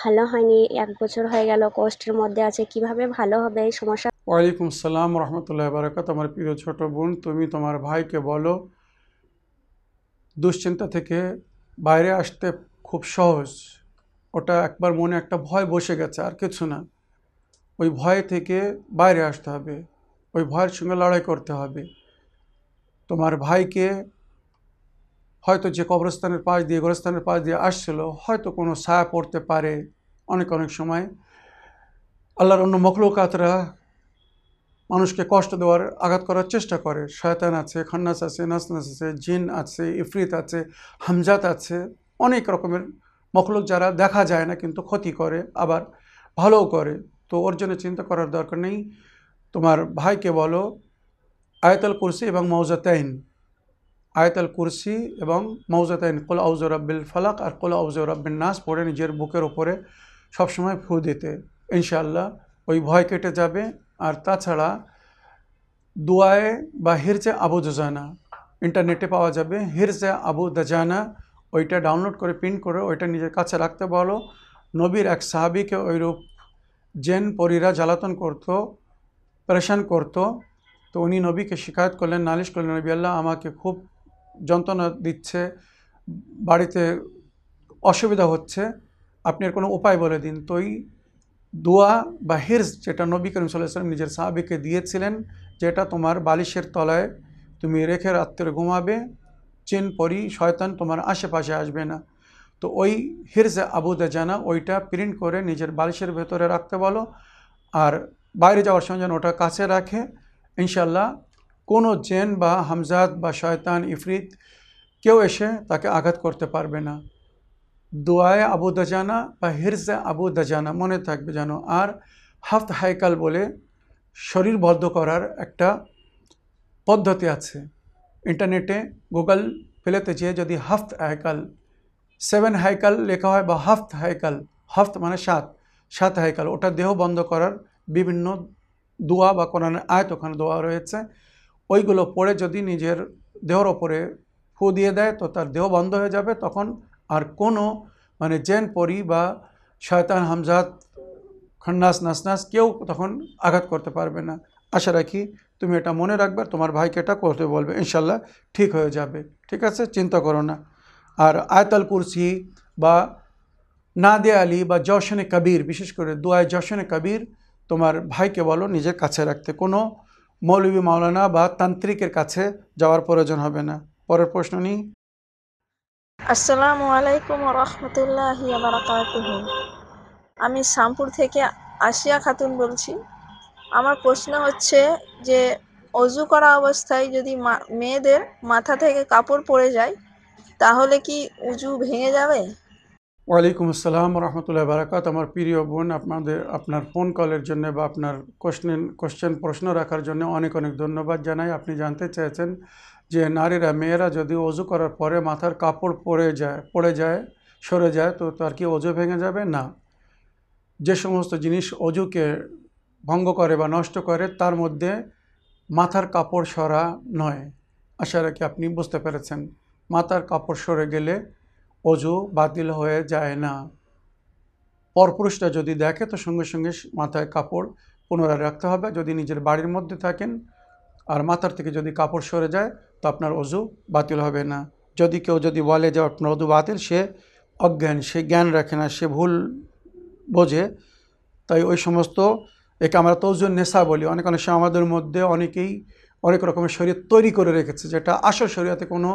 ভালো হয়নি, এক বছর হয়ে গেল, কষ্টের মধ্যে আছে, কীভাবে ভালো হবে, এই সমস্যা? ওয়ালাইকুম আসসালাম, রহমতুল্লাহ বারাকাত আমার প্রিয় ছোট বোন, তুমি তোমার ভাইকে বলো, দুশ্চিন্তা থেকে বাইরে আসতে খুব সহজ। ওটা একবার মনে একটা ভয় বসে গেছে, আর কিছু না। ওই ভয় থেকে বাইরে আসতে হবে, ওই ভয়ের সঙ্গে লড়াই করতে হবে। তোমার ভাইকে হয়তো যে কবরস্থানের পাশ দিয়ে, গোরস্থানের পাশ দিয়ে আসছিল, হয়তো কোনো ছায়া পড়তে পারে অনেক অনেক সময়। আল্লাহর অন্য মখলুকাতরা মানুষকে কষ্ট দেওয়ার আঘাত করার চেষ্টা করে। শয়তান আছে, খান্নাস আছে, নাসনাস আছে, জিন আছে, ইফরিত আছে, হামজাত আছে, অনেক রকমের মখলুক যারা দেখা যায় না কিন্তু ক্ষতি করে, আবার ভালোও করে। তো ওর জন্য চিন্তা করার দরকার নেই। তোমার ভাইকে বলো, আয়তাল কুরসি এবং মৌজাতাইন আয়তাল কুরসি এবং মৌজাতাইন কোল আউজ রব্বিল ফালাক আর কোল আউজ রব্বিন নাস পড়ে নিজের বুকের ওপরে সবসময় ফু দিতে। ইনশাল্লাহ ওই ভয় কেটে যাবে। আর তাছাড়া দোয়ায়ে বা হিরজে আবু দাজানা ইন্টারনেটে পাওয়া যাবে। হিরজে আবু দাজানা ওইটা ডাউনলোড করে প্রিন্ট করে ওইটা নিজের কাছে রাখতে বলো। নবীর এক সাহাবিকে ওইরূপ জেন পরীরা জ্বালাতন করতো, পরেশান করতো। তো উনি নবীকে শিকায়ত করলেন, নালিশ করলেন, নবী আল্লাহ, আমাকে খুব যন্ত্রণা দিচ্ছে, বাড়িতে অসুবিধা হচ্ছে, আপনি এর কোনো উপায় বলে দিন। তো ওই দোয়া বা হিরস যেটা নবী করিম সাল্লাম নিজের সাহাবিকে দিয়েছিলেন, যেটা তোমার বালিশের তলায় তুমি রেখে রাত্রে ঘুমাবে, চেন পরি, শয়তান তোমার আশেপাশে আসবে না। তো ওই হিরসে আবু জানা ওইটা প্রিন্ট করে নিজের বালিশের ভেতরে রাখতে বলো, আর বাইরে যাওয়ার সময় যেন ওটা কাছে রাখে ইনশাল্লাহ কোনো জেন বা হামজাদ বা শয়তান ইফরিত কেউ এসে তাকে আঘাত করতে পারবে না। দোয়ায় আবু দাজানা বা হিরজে আবু দাজানা মনে থাকবে যেন আর হাফত হাইকাল বলে শরীর বদ্ধ করার একটা পদ্ধতি আছে। ইন্টারনেটে গুগল ফেলেতে যেয়ে যদি হাফত হাইকাল, সেভেন হাইকাল লেখা হয় বা হাফত হাইকাল, হাফত মানে সাত সাত হাইকাল, ওটা দেহ বন্ধ করার বিভিন্ন দোয়া বা কোরআনের আয়ত ওখানে দোয়া রয়েছে। ওইগুলো পড়ে যদি নিজের দেহর ওপরে ফু দিয়ে দেয়, তো তার দেহ বন্ধ হয়ে যাবে। তখন আর কোনো মানে জেন পরি বা শয়তান হামজাত খন্নাস, নাসনাস কেউ তখন আঘাত করতে পারবে না। আশা রাখি তুমি এটা মনে রাখবে, তোমার ভাইকে এটা করতে বলবে, ইনশাল্লাহ ঠিক হয়ে যাবে। ঠিক আছে? চিন্তা করো না। আর আয়তাল কুরসি বা নাদে আলী বা জশনে কবির, বিশেষ করে দোয়ায় জশনে কবির তোমার ভাইকে বলো, নিজের কাছে রাখতে। কোনো মৌলবী মাওলানা বা তান্ত্রিকের কাছে যাওয়ার প্রয়োজন হবে না। পরের প্রশ্ন নিই আসসালামু আলাইকুম রহমতুল্লাহি আমি শামপুর থেকে আসিয়া খাতুন বলছি। আমার প্রশ্ন হচ্ছে যে, অজু করা অবস্থায় যদি মেয়েদের মাথা থেকে কাপড় পড়ে যায়, তাহলে কি উজু ভেঙে যাবে? ওয়ালাইকুম আসসালাম রহমতুল্লাহ বারাকাত আমার প্রিয় বোন, আপনাদের, আপনার ফোন কলের জন্য বা আপনার কোশ্চেন কোশ্চেন প্রশ্ন রাখার জন্য অনেক অনেক ধন্যবাদ জানাই। আপনি জানতে চেয়েছেন যে নারীরা, মেয়েরা যদি অজু করার পরে মাথার কাপড় পরে যায়, পড়ে যায়, সরে যায়, তো তার কি অজু ভেঙে যাবে? না। যে সমস্ত জিনিস অজুকে ভঙ্গ করে বা নষ্ট করে, তার মধ্যে মাথার কাপড় সরা নয়। আশা রাখি আপনি বুঝতে পেরেছেন। মাথার কাপড় সরে গেলে অজু বাতিল হয়ে যায় না। পরপুরুষটা যদি দেখে, তো সঙ্গে সঙ্গে মাথায় কাপড় পুনরায় রাখতে হবে। যদি নিজের বাড়ির মধ্যে থাকেন আর মাথার থেকে যদি কাপড় সরে যায়, তো আপনার অজু বাতিল হবে না। যদি কেউ যদি বলে যে আপনার অজু বাতিল, সে অজ্ঞান, সে জ্ঞান রাখে না, সে ভুল বোঝে, তাই ওই সমস্ত একে আমরা তৌজুন নেশা বলি। অনেক অনেক সময় আমাদের মধ্যে অনেকেই অনেক রকমের শরীর তৈরি করে রেখেছে, যেটা আসল শরীয়তে কোনো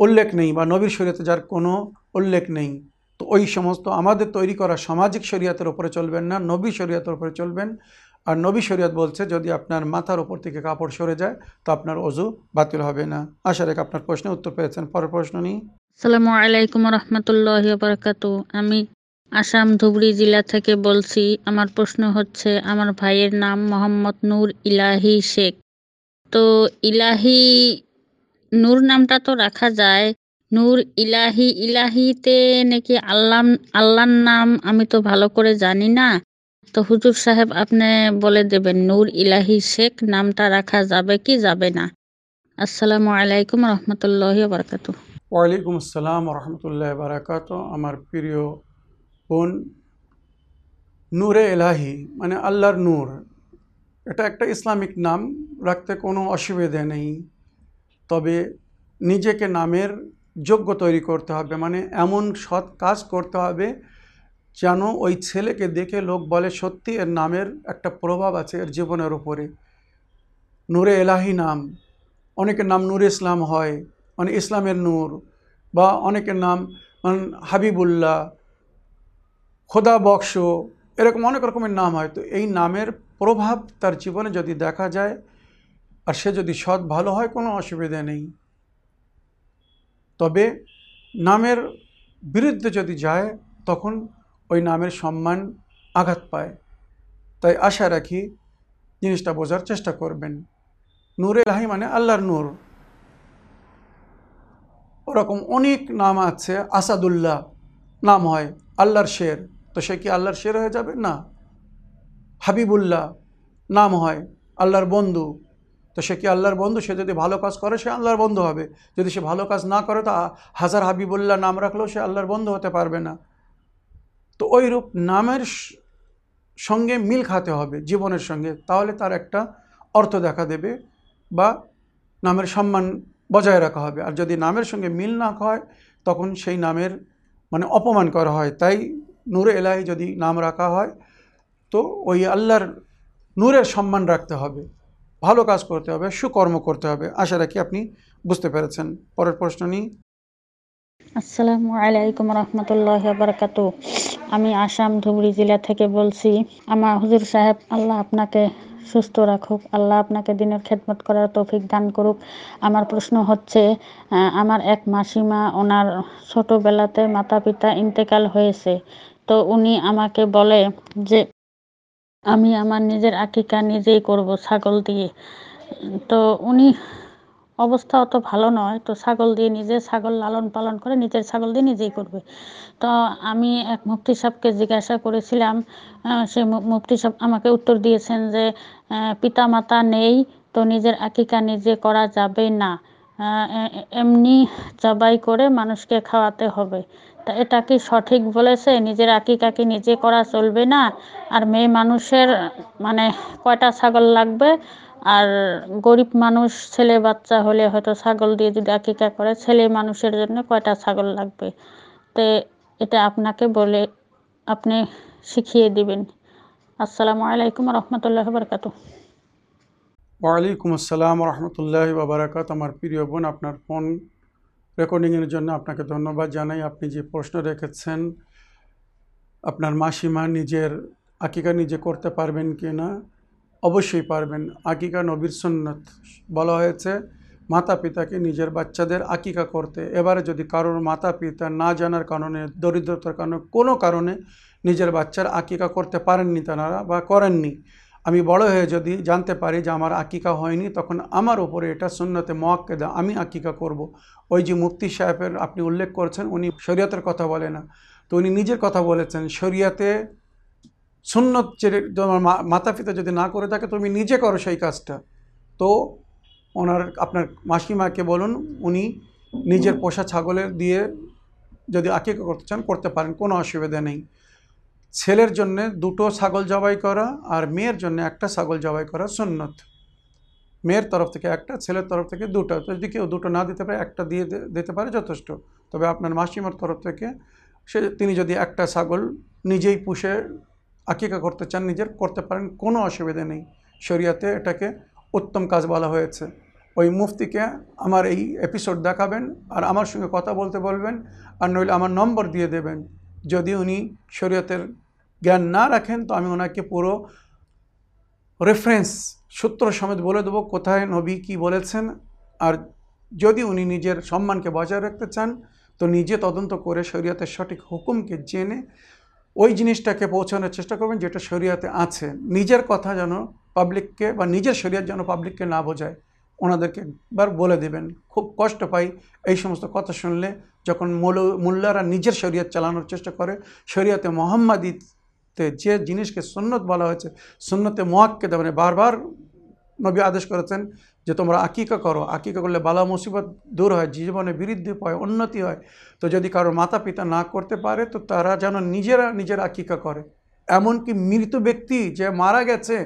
উল্লেখ নেই বা নবীর শরীয়তে যার কোনো উল্লেখ নেই। তো ওই সমস্ত আমাদের তৈরি করা সামাজিক শরীয়তের ওপরে চলবেন না, নবী শরীয়তের ওপরে চলবেন। আর নবী শরীয়ত বলছে, যদি আপনার মাথার উপর থেকে কাপড় সরে যায়, তো আপনার অজু বাতিল হবে না। আশা রেখে আপনার প্রশ্নের উত্তর পেয়েছেন। পরের প্রশ্ন নিই আসসালামু আলাইকুম রহমতুল্লাহ বারকাতু আমি আসাম ধুবড়ি জেলা থেকে বলছি, আমার প্রশ্ন হচ্ছে, আমার ভাইয়ের নাম মোহাম্মদ নূর ইলাহি শেখ। তো ইলাহি নূর নামটা তো রাখা যায়। নূর ইলাহি ইলাহিতে নাকি আল্লাহ আল্লাহর নাম আমি তো ভালো করে জানি না। তো হুজুর সাহেব আপনি বলে দেবেন, নূর ইলাহি শেখ নামটা রাখা যাবে কি যাবে না? আসসালামু আলাইকুম রহমতুল্লাহ বারকাতু। ওয়ালাইকুম আসসালাম রহমতুল্লাহ বারাকাত। আমার প্রিয় বোন, নূরে এলাহি মানে আল্লাহর নূর। এটা একটা ইসলামিক নাম, রাখতে কোনো অসুবিধে নেই। তবে নিজেকে নামের যোগ্য তৈরি করতে হবে মানে এমন সৎ কাজ করতে হবে যেন ওই ছেলেকে দেখে লোক বলে, সত্যি এর নামের একটা প্রভাব আছে এর জীবনের উপরে। নূরে এলাহি নাম। অনেকের নাম নূর ইসলাম হয় মানে ইসলামের নূর, বা অনেকের নাম মানে হাবিবুল্লাহ, খোদা বক্স, এরকম অনেক রকমের নাম হয়। তো এই নামের প্রভাব তার জীবনে যদি দেখা যায় আর সে যদি সৎ, ভালো হয়, কোনো অসুবিধা নেই। তবে নামের বিরুদ্ধে যদি যায়, তখন ওই নামের সম্মান আঘাত পায়। তাই আশা রাখি জিনিসটা বোঝার চেষ্টা করবেন। নূরে লাহি মানে আল্লাহর নূর। ওরকম অনেক নাম আছে, আসাদুল্লাহ নাম হয়, আল্লাহর শের। তো সে কি আল্লাহর শের হয়ে যাবে? না। হাবিবুল্লাহ নাম হয়, আল্লাহর বন্ধু। তো সে কি আল্লাহর বন্ধু? সে যদি ভালো কাজ করে, সে আল্লাহর বন্ধু হবে। যদি সে ভালো কাজ না করে, তা হাজার হাবিবুল্লাহ নাম রাখলেও সে আল্লাহর বন্ধু হতে পারবে না। তো ওইরূপ নামের সঙ্গে মিল খাতে হবে, জীবনের সঙ্গে। তাহলে তার একটা অর্থ দেখা দেবে বা নামের সম্মান বজায় রাখা হবে। আর যদি নামের সঙ্গে মিল না হয়, তখন সেই নামের মানে অপমান করা হয়। তাই নূরে এলাহি যদি নাম রাখা হয়, তো ওই আল্লাহর নূরের সম্মান রাখতে হবে। ভালো কাজ করতে হবে, সুকর্ম করতে হবে। আশা রাখি আপনি বুঝতে পেরেছেন। পরের প্রশ্ন নিই। আসসালামু আলাইকুম রহমতুল্লাহ বারকাতু আমি আসাম ধুবড়ি জেলা থেকে বলছি, আমার হুজুর সাহেব, আল্লাহ আপনাকে সুস্থ রাখুক, আল্লাহ আপনাকে দিনের খেদমত করার তৌফিক দান করুক। আমার প্রশ্ন হচ্ছে আমার এক মাসিমা, ওনার ছোটোবেলাতে মাতা পিতা ইন্তেকাল হয়েছে। তো উনি আমাকে বলে যে আমি আমার নিজের আকিকা নিজেই করব ছাগল দিয়ে। তো উনি অবস্থা অত ভালো নয়, তো ছাগল দিয়ে নিজে ছাগল লালন পালন করে নিজের ছাগল দিয়ে নিজেই করবে। তো আমি এক মুফতি সাহেবকে জিজ্ঞাসা করেছিলাম সে মুফতি সাহেব আমাকে উত্তর দিয়েছেন যে পিতা মাতা নেই, তো নিজের আকিকা নিজে করা যাবে না। এমনি জবাই করে মানুষকে খাওয়াতে হবে। এটা কি সঠিক বলেছে? নিজের আকিকাকে নিজে করা চলবে না? আর মেয়ে মানুষের মানে কয়টা ছাগল লাগবে? আর গরিব মানুষ, ছেলে বাচ্চা হলে হয়তো ছাগল দিয়ে যদি আকিকা করে, ছেলে মানুষের জন্য কয়টা ছাগল লাগবে? তে এটা আপনাকে বলে আপনি শিখিয়ে দিবেন। আসসালামু আলাইকুম রহমতুল্লাহ বরকাতু ওয়ালাইকুম আসসালাম রহমতুল্লাহ বাবরাকাত আমার প্রিয় বোন, আপনার ফোন রেকর্ডিংয়ের জন্য আপনাকে ধন্যবাদ জানাই। আপনি যে প্রশ্ন রেখেছেন, আপনার মাসিমা নিজের আকিকা নিজে করতে পারবেন কি না? অবশ্যই পারবেন। আকিকা নবীর সুন্নত বলা হয়েছে মাতা পিতাকে নিজের বাচ্চাদের আকিকা করতে। এবারে যদি কারোর মাতা পিতা না জানার কারণে, দরিদ্রতার কারণে, কোনো কারণে নিজের বাচ্চার আকিকা করতে পারেননি তারা বা করেননি আমি বড় হয়ে যদি জানতে পারি যে আমার আকিকা হয়নি, তখন আমার উপরে এটা সুন্নতে মোয়াক্কেদা আমি আকিকা করব। ওই যে মুফতি সাহেবের আপনি উল্লেখ করেছেন, উনি শরীয়তের কথা বলে না। তো উনি নিজের কথা বলেছেন, শরিয়াতে সুন্নত তোমার মাতা পিতা যদি না করে থাকে তুমি নিজে করো সেই কাজটা। তো ওনার, আপনার মাসিমাকে বলুন, উনি নিজের পোষা ছাগলের দিয়ে যদি আকিকা করতে চান, করতে পারেন, কোনো অসুবিধা নেই। ছেলের জন্য দুটো ছাগল জবাই করা আর মেয়ের জন্য একটা ছাগল জবাই করা সুন্নত। মেয়ের তরফ থেকে একটা, ছেলের তরফ থেকে দুটো। যদি কেউ দুটো না দিতে পারে, একটা দিয়ে দিতে পারে যথেষ্ট। তবে আপনার মাসিমার তরফ থেকে সে তিনি যদি একটা ছাগল নিজেই পুষে আকিকা করতে চান, নিজের করতে পারেন, কোনো অসুবিধা নেই। শরিয়াতে এটাকে উত্তম কাজ বলা হয়েছে। ওই মুফতিকে আমার এই এপিসোড দেখাবেন আর আমার সঙ্গে কথা বলতে বলবেন আর নইলে আমার নম্বর দিয়ে দেবেন। যদি উনি শরীয়তের জ্ঞান না রাখেন, তো আমি ওনাকে পুরো রেফারেন্স সূত্র সমেত বলে দেবো কোথায় নবী কি বলেছেন। আর যদি উনি নিজের সম্মানকে বজায় রাখতে চান, তো নিজে তদন্ত করে শরীয়তের সঠিক হুকুমকে জেনে ওই জিনিসটাকে পৌঁছানোর চেষ্টা করবেন যেটা শরীয়তে আছে। নিজের কথা যেন পাবলিককে বা নিজের শরীয়ত যেন পাবলিককে না বোঝায়। ওনাদেরকে একবার বলে দেবেন। খুব কষ্ট পাই এই সমস্ত কথা শুনলে। যখন মৌল, মোল্লারা নিজের শরীয়ত চালানোর চেষ্টা করে, শরীয়তে মোহাম্মদীতে যে জিনিসকে সুন্নত বলা হয়েছে, সুন্নতে মোয়াক্কে মানে বারবার নবী আদেশ করেছেন যে তোমরা আকিকা করো। আকিকা করলে বালা মুসিবত দূর হয়, জীবনে বৃদ্ধি পায়, উন্নতি হয়। তো যদি কারোর মাতা পিতা না করতে পারে, তো তারা যেন নিজেরা নিজের আকিকা করে। এমনকি মৃত ব্যক্তি যে মারা গেছে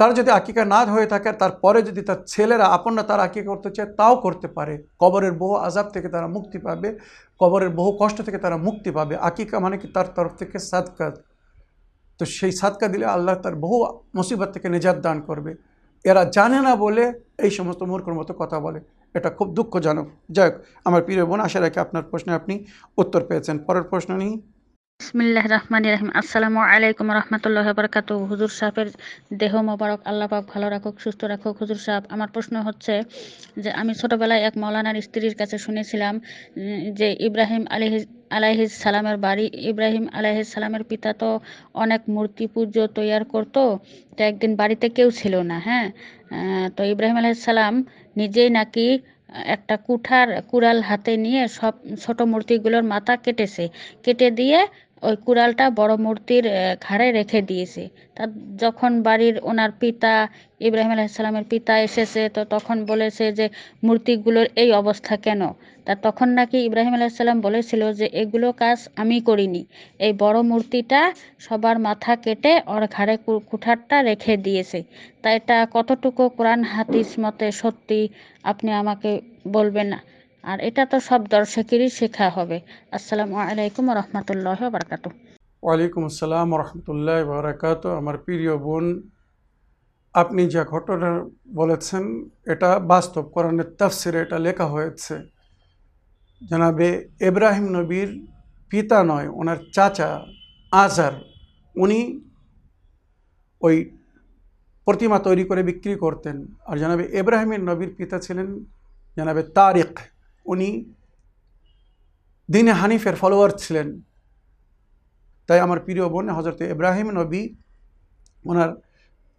তার যদি আকিকা না হয়ে থাকে, তারপরে যদি তার ছেলেরা আপনরা তার আকিকা করতে চায়, তাও করতে পারে। কবরের বহু আজাব থেকে তারা মুক্তি পাবে। কবরের বহু কষ্ট থেকে তারা মুক্তি পাবে। আকিকা মানে কি? তার তরফ থেকে সাদকা। তো সেই সাদকা দিলে আল্লাহ তার বহু মুসিবত থেকে নিজাত দান করবে। এরা জানে না বলে এই সমস্ত মূর্খর মতো কথা বলে। এটা খুব দুঃখজনক। যাই হোক, আমার প্রিয় বোন, আশা রাখি আপনার প্রশ্নে আপনি উত্তর পেয়েছেন। পরের প্রশ্ন নিই। বিসমিল্লাহ রহমান রহিম। আসসালামু আলাইকুম রহমতুল্লাহ বরকাত হুজুর সাহেবের দেহ মোবারক আল্লাহ পাক ভালো রাখুক, সুস্থ রাখুক। হুজুর সাহেব, আমার প্রশ্ন হচ্ছে যে আমি ছোটবেলায় এক মৌলানার স্ত্রীর কাছে শুনেছিলাম যে ইব্রাহিম আলহি আলাইহিস সালামের বাড়ি, ইব্রাহিম আলাইহিস সালামের পিতা তো অনেক মূর্তি পুজো তৈয়ার করতো, তো একদিন বাড়িতে কেউ ছিল না হ্যাঁ? তো ইব্রাহিম আলাইহিস সালাম নিজেই নাকি একটা কুঠার, কুড়াল হাতে নিয়ে সব ছোট মূর্তিগুলোর মাথা কেটেছে। কেটে দিয়ে ওই কুড়ালটা বড় মূর্তির ঘাড়ে রেখে দিয়েছে। তা যখন বাড়ির ওনার পিতা, ইব্রাহিম আলাইসাল্লামের পিতা এসেছে, তো তখন বলেছে যে, মূর্তিগুলোর এই অবস্থা কেন? তা তখন নাকি ইব্রাহিম আলাইসাল্লাম বলেছিল যে, এগুলো কাজ আমি করিনি। এই বড় মূর্তিটা সবার মাথা কেটে ওর ঘাড়ে কুঠারটা রেখে দিয়েছে। তা এটা কতটুকু কোরআন হাদিস মতে সত্যি? আপনি আমাকে বলবেন আর এটা তো সব দর্শকেরই শেখা হবে। আসসালামু আলাইকুম রহমতুল্লাহ বারকাতু ওয়ালাইকুম আসসালাম রহমতুল্লাহ বারাকাত। আমার প্রিয় বোন, আপনি যা ঘটনা বলেছেন, এটা বাস্তব কোরআনের তাফসিরে এটা লেখা হয়েছে। জানাবে এব্রাহিম নবীর পিতা নয়, ওনার চাচা আজার উনি ওই প্রতিমা তৈরি করে বিক্রি করতেন। আর জানাবে এব্রাহিমের নবীর পিতা ছিলেন জানাবে তারিক উনি দিনে হানিফের ফলোয়ার ছিলেন। তাই আমার প্রিয় বোন হজরত ইব্রাহিম নবী, ওনার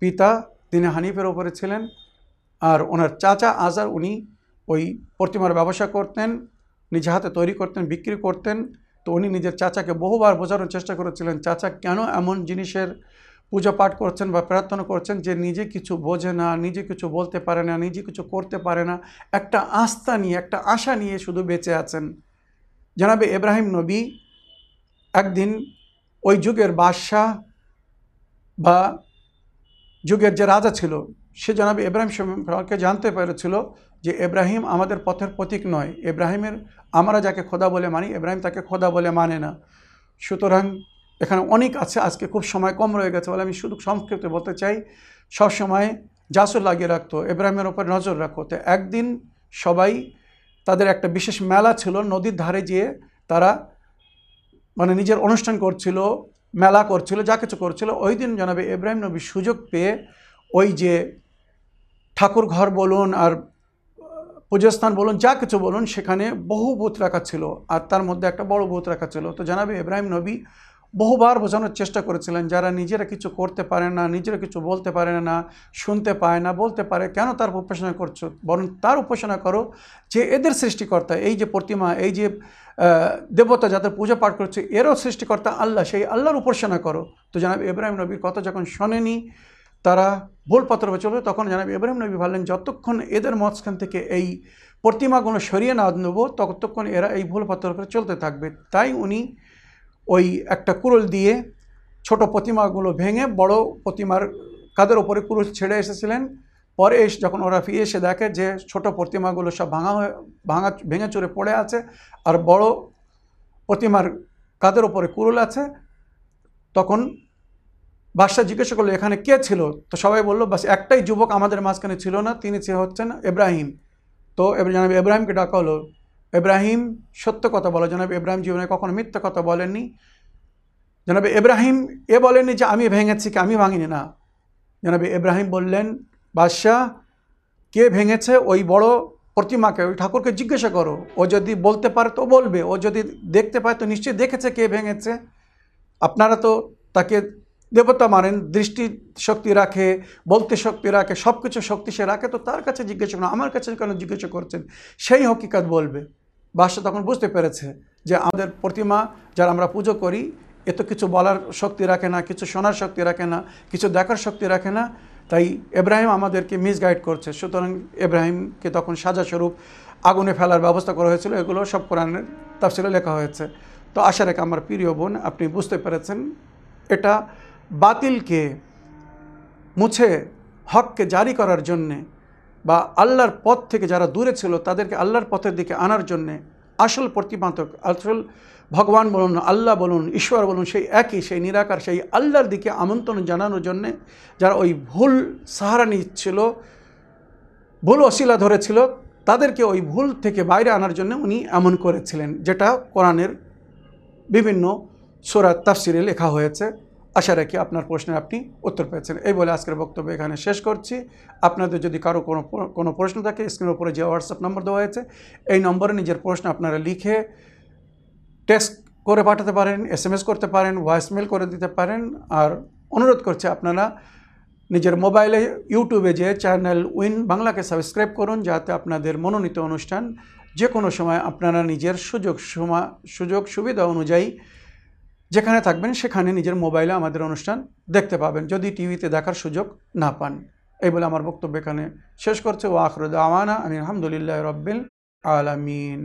পিতা দিনে হানিফের ওপরে ছিলেন আর ওনার চাচা আজার উনি ওই প্রতিমার ব্যবসা করতেন, নিজে হাতে তৈরি করতেন, বিক্রি করতেন। তো উনি নিজের চাচাকে বহুবার বোঝানোর চেষ্টা করেছিলেন, চাচা, কেন এমন জিনিসের পূজা পাঠ করছেন বা প্রার্থনা করছেন যে নিজে কিছু বোঝে না, নিজে কিছু বলতে পারে না, নিজে কিছু করতে পারে না, একটা আস্থা নিয়ে, একটা আশা নিয়ে শুধু বেঁচে আছেন। জানাবে ইব্রাহিম নবী একদিন ওই যুগের বাদশাহ বা যুগের যে রাজা ছিল, সে জনাবি ইব্রাহিম সম্পর্কে জানতে পেরেছিল যে ইব্রাহিম আমাদের পথের প্রতীক নয়। ইব্রাহিমের আমরা যাকে খোদা বলে মানি ইব্রাহিম তাকে খোদা বলে মানে না। সুতরাং এখানে অনেক আছে, আজকে খুব সময় কম রয়ে গেছে বলে আমি শুধু সংক্ষেপে বলতে চাই, সবসময় জাসর লাগিয়ে রাখতো ইব্রাহিমের ওপর নজর রাখো। তো একদিন সবাই তাদের একটা বিশেষ মেলা ছিল, নদীর ধারে যেয়ে তারা মানে নিজের অনুষ্ঠান করছিল, মেলা করছিল, যা কিছু করছিল। ওই দিন জানাবে ইব্রাহিম নবী সুযোগ পেয়ে ওই যে ঠাকুর ঘর বলুন আর পূজাস্থান বলুন, যা কিছু বলুন, সেখানে বহু ভূত রাখা ছিল। আর তার মধ্যে একটা বড় ভূত রাখা ছিল। তো জানাবে ইব্রাহিম নবী বহুবার বোঝানোর চেষ্টা করেছিলেন, যারা নিজেরা কিছু করতে পারে না, নিজেরা কিছু বলতে পারে না, শুনতে পায় না, বলতে পারে, কেন তার উপাসনা করছ? বরং তার উপাসনা করো যে এদের সৃষ্টিকর্তা, এই যে প্রতিমা, এই যে দেবতা যাদের পূজা পাঠ করছে, এরও সৃষ্টিকর্তা আল্লাহ, সেই আল্লাহর উপাসনা করো। তো জানাব ইব্রাহিম নবীর কথা যখন শোনেনি, তারা ভুল পত্র চলবে তখন জানাব ইব্রাহিম নবী ভাবলেন, যতক্ষণ এদের মাঝখান থেকে এই প্রতিমাগুলো সরিয়ে না নেব, ততক্ষণ এরা এই ভুল পত্র করে চলতে থাকবে। তাই উনি ওই একটা কুরুল দিয়ে ছোট প্রতিমাগুলো ভেঙে বড় প্রতিমার কাদের ওপরে কুরুল ছেড়ে এসেছিলেন। পরে এসে যখন ওরা ফিরে এসে দেখে যে ছোট প্রতিমাগুলো সব ভাঙা হয়ে, ভাঙা, ভেঙে চুরে পড়ে আছে আর বড় প্রতিমার কাদের ওপরে কুরুল আছে, তখন বাদশাহ জিজ্ঞাসা করল, এখানে কে ছিল? তো সবাই বলল, বাস একটাই যুবক আমাদের মাঝখানে ছিল না, তিনি হচ্ছেন এব্রাহিম। তো এবার জানাবি, এব্রাহিমকে ডাকা হলো। এব্রাহিম সত্য কথা বলে। জানাবি এব্রাহিম জীবনে কখনো মিথ্য কথা বলেননি। জানাবি এব্রাহিম এ বলেননি যে, আমি ভেঙেছি কি? আমি ভাঙিনি। না। জানাবি এব্রাহিম বললেন, বাদশাহ, কে ভেঙেছে? ওই বড় প্রতিমাকে, ওই ঠাকুরকে জিজ্ঞাসা করো। ও যদি বলতে পারে তো বলবে। ও যদি দেখতে পায় তো নিশ্চয়ই দেখেছে কে ভেঙেছে। আপনারা তো তাকে দেবতা মানেন, দৃষ্টি শক্তি রাখে, বলতে শক্তি রাখে সব কিছু শক্তি সে রাখে, তো তার কাছে জিজ্ঞাসা করুন আমার কাছে কেন জিজ্ঞাসা করছেন? সেই হকিকত বলবে। বাদশাহ তখন বুঝতে পেরেছে যে আমাদের প্রতিমা যারা আমরা পুজো করি, এ তো কিছু বলার শক্তি রাখে না, কিছু শোনার শক্তি রাখে না, কিছু দেখার শক্তি রাখে না। তাই এব্রাহিম আমাদেরকে মিসগাইড করছে। সুতরাং এব্রাহিমকে তখন সাজাস্বরূপ আগুনে ফেলার ব্যবস্থা করা হয়েছিল। এগুলো সব কোরআনের তাফসিলে লেখা হয়েছে। তো আশা রেখে আমার প্রিয় বোন, আপনি বুঝতে পেরেছেন। এটা বাতিলকে মুছে, হককে জারি করার জন্যে বা আল্লাহর পথ থেকে যারা দূরে ছিল, তাদেরকে আল্লাহর পথের দিকে আনার জন্যে আসল প্রতিপাদক, আসল ভগবান বলুন, আল্লাহ বলুন, ঈশ্বর বলুন, সেই একই, সেই নিরাকার, সেই আল্লাহর দিকে আমন্ত্রণ জানানোর জন্যে যারা ওই ভুল সাহারা নিচ্ছিল ভুল অশিলা ধরেছিল, তাদেরকে ওই ভুল থেকে বাইরে আনার জন্য উনি এমন করেছিলেন, যেটা কোরআনের বিভিন্ন সোরাত তাফসিরে লেখা হয়েছে। আশা রাখি আপনার প্রশ্নের আপনি উত্তর পেয়েছেন। এই বলে আজকের বক্তব্য এখানে শেষ করছি। আপনাদের যদি কারও কোনো কোনো প্রশ্ন থাকে স্ক্রিনের উপরে যে হোয়াটসঅ্যাপ নম্বর দেওয়া হয়েছে, এই নম্বরে নিজের প্রশ্ন আপনারা লিখে টেক্সট করে পাঠাতে পারেন এস করতে পারেন ভয়েসমেল করে দিতে পারেন। আর অনুরোধ করছি আপনারা নিজের মোবাইলে ইউটিউবে যে চ্যানেল উইন বাংলাকে সাবস্ক্রাইব করুন, যাতে আপনাদের মনোনীত অনুষ্ঠান যে কোনো সময় আপনারা নিজের সুযোগ সুযোগ সুবিধা অনুযায়ী যেখানে থাকবেন, সেখানে নিজের মোবাইলে আমাদের অনুষ্ঠান দেখতে পাবেন। যদি টিভিতে দেখার সুযোগ না পান। এই বলে আমার বক্তব্য এখানে শেষ করছে। ও আখরুদ আওয়ানা আমি আলহামদুলিল্লাহ রব্বিল আলামিন।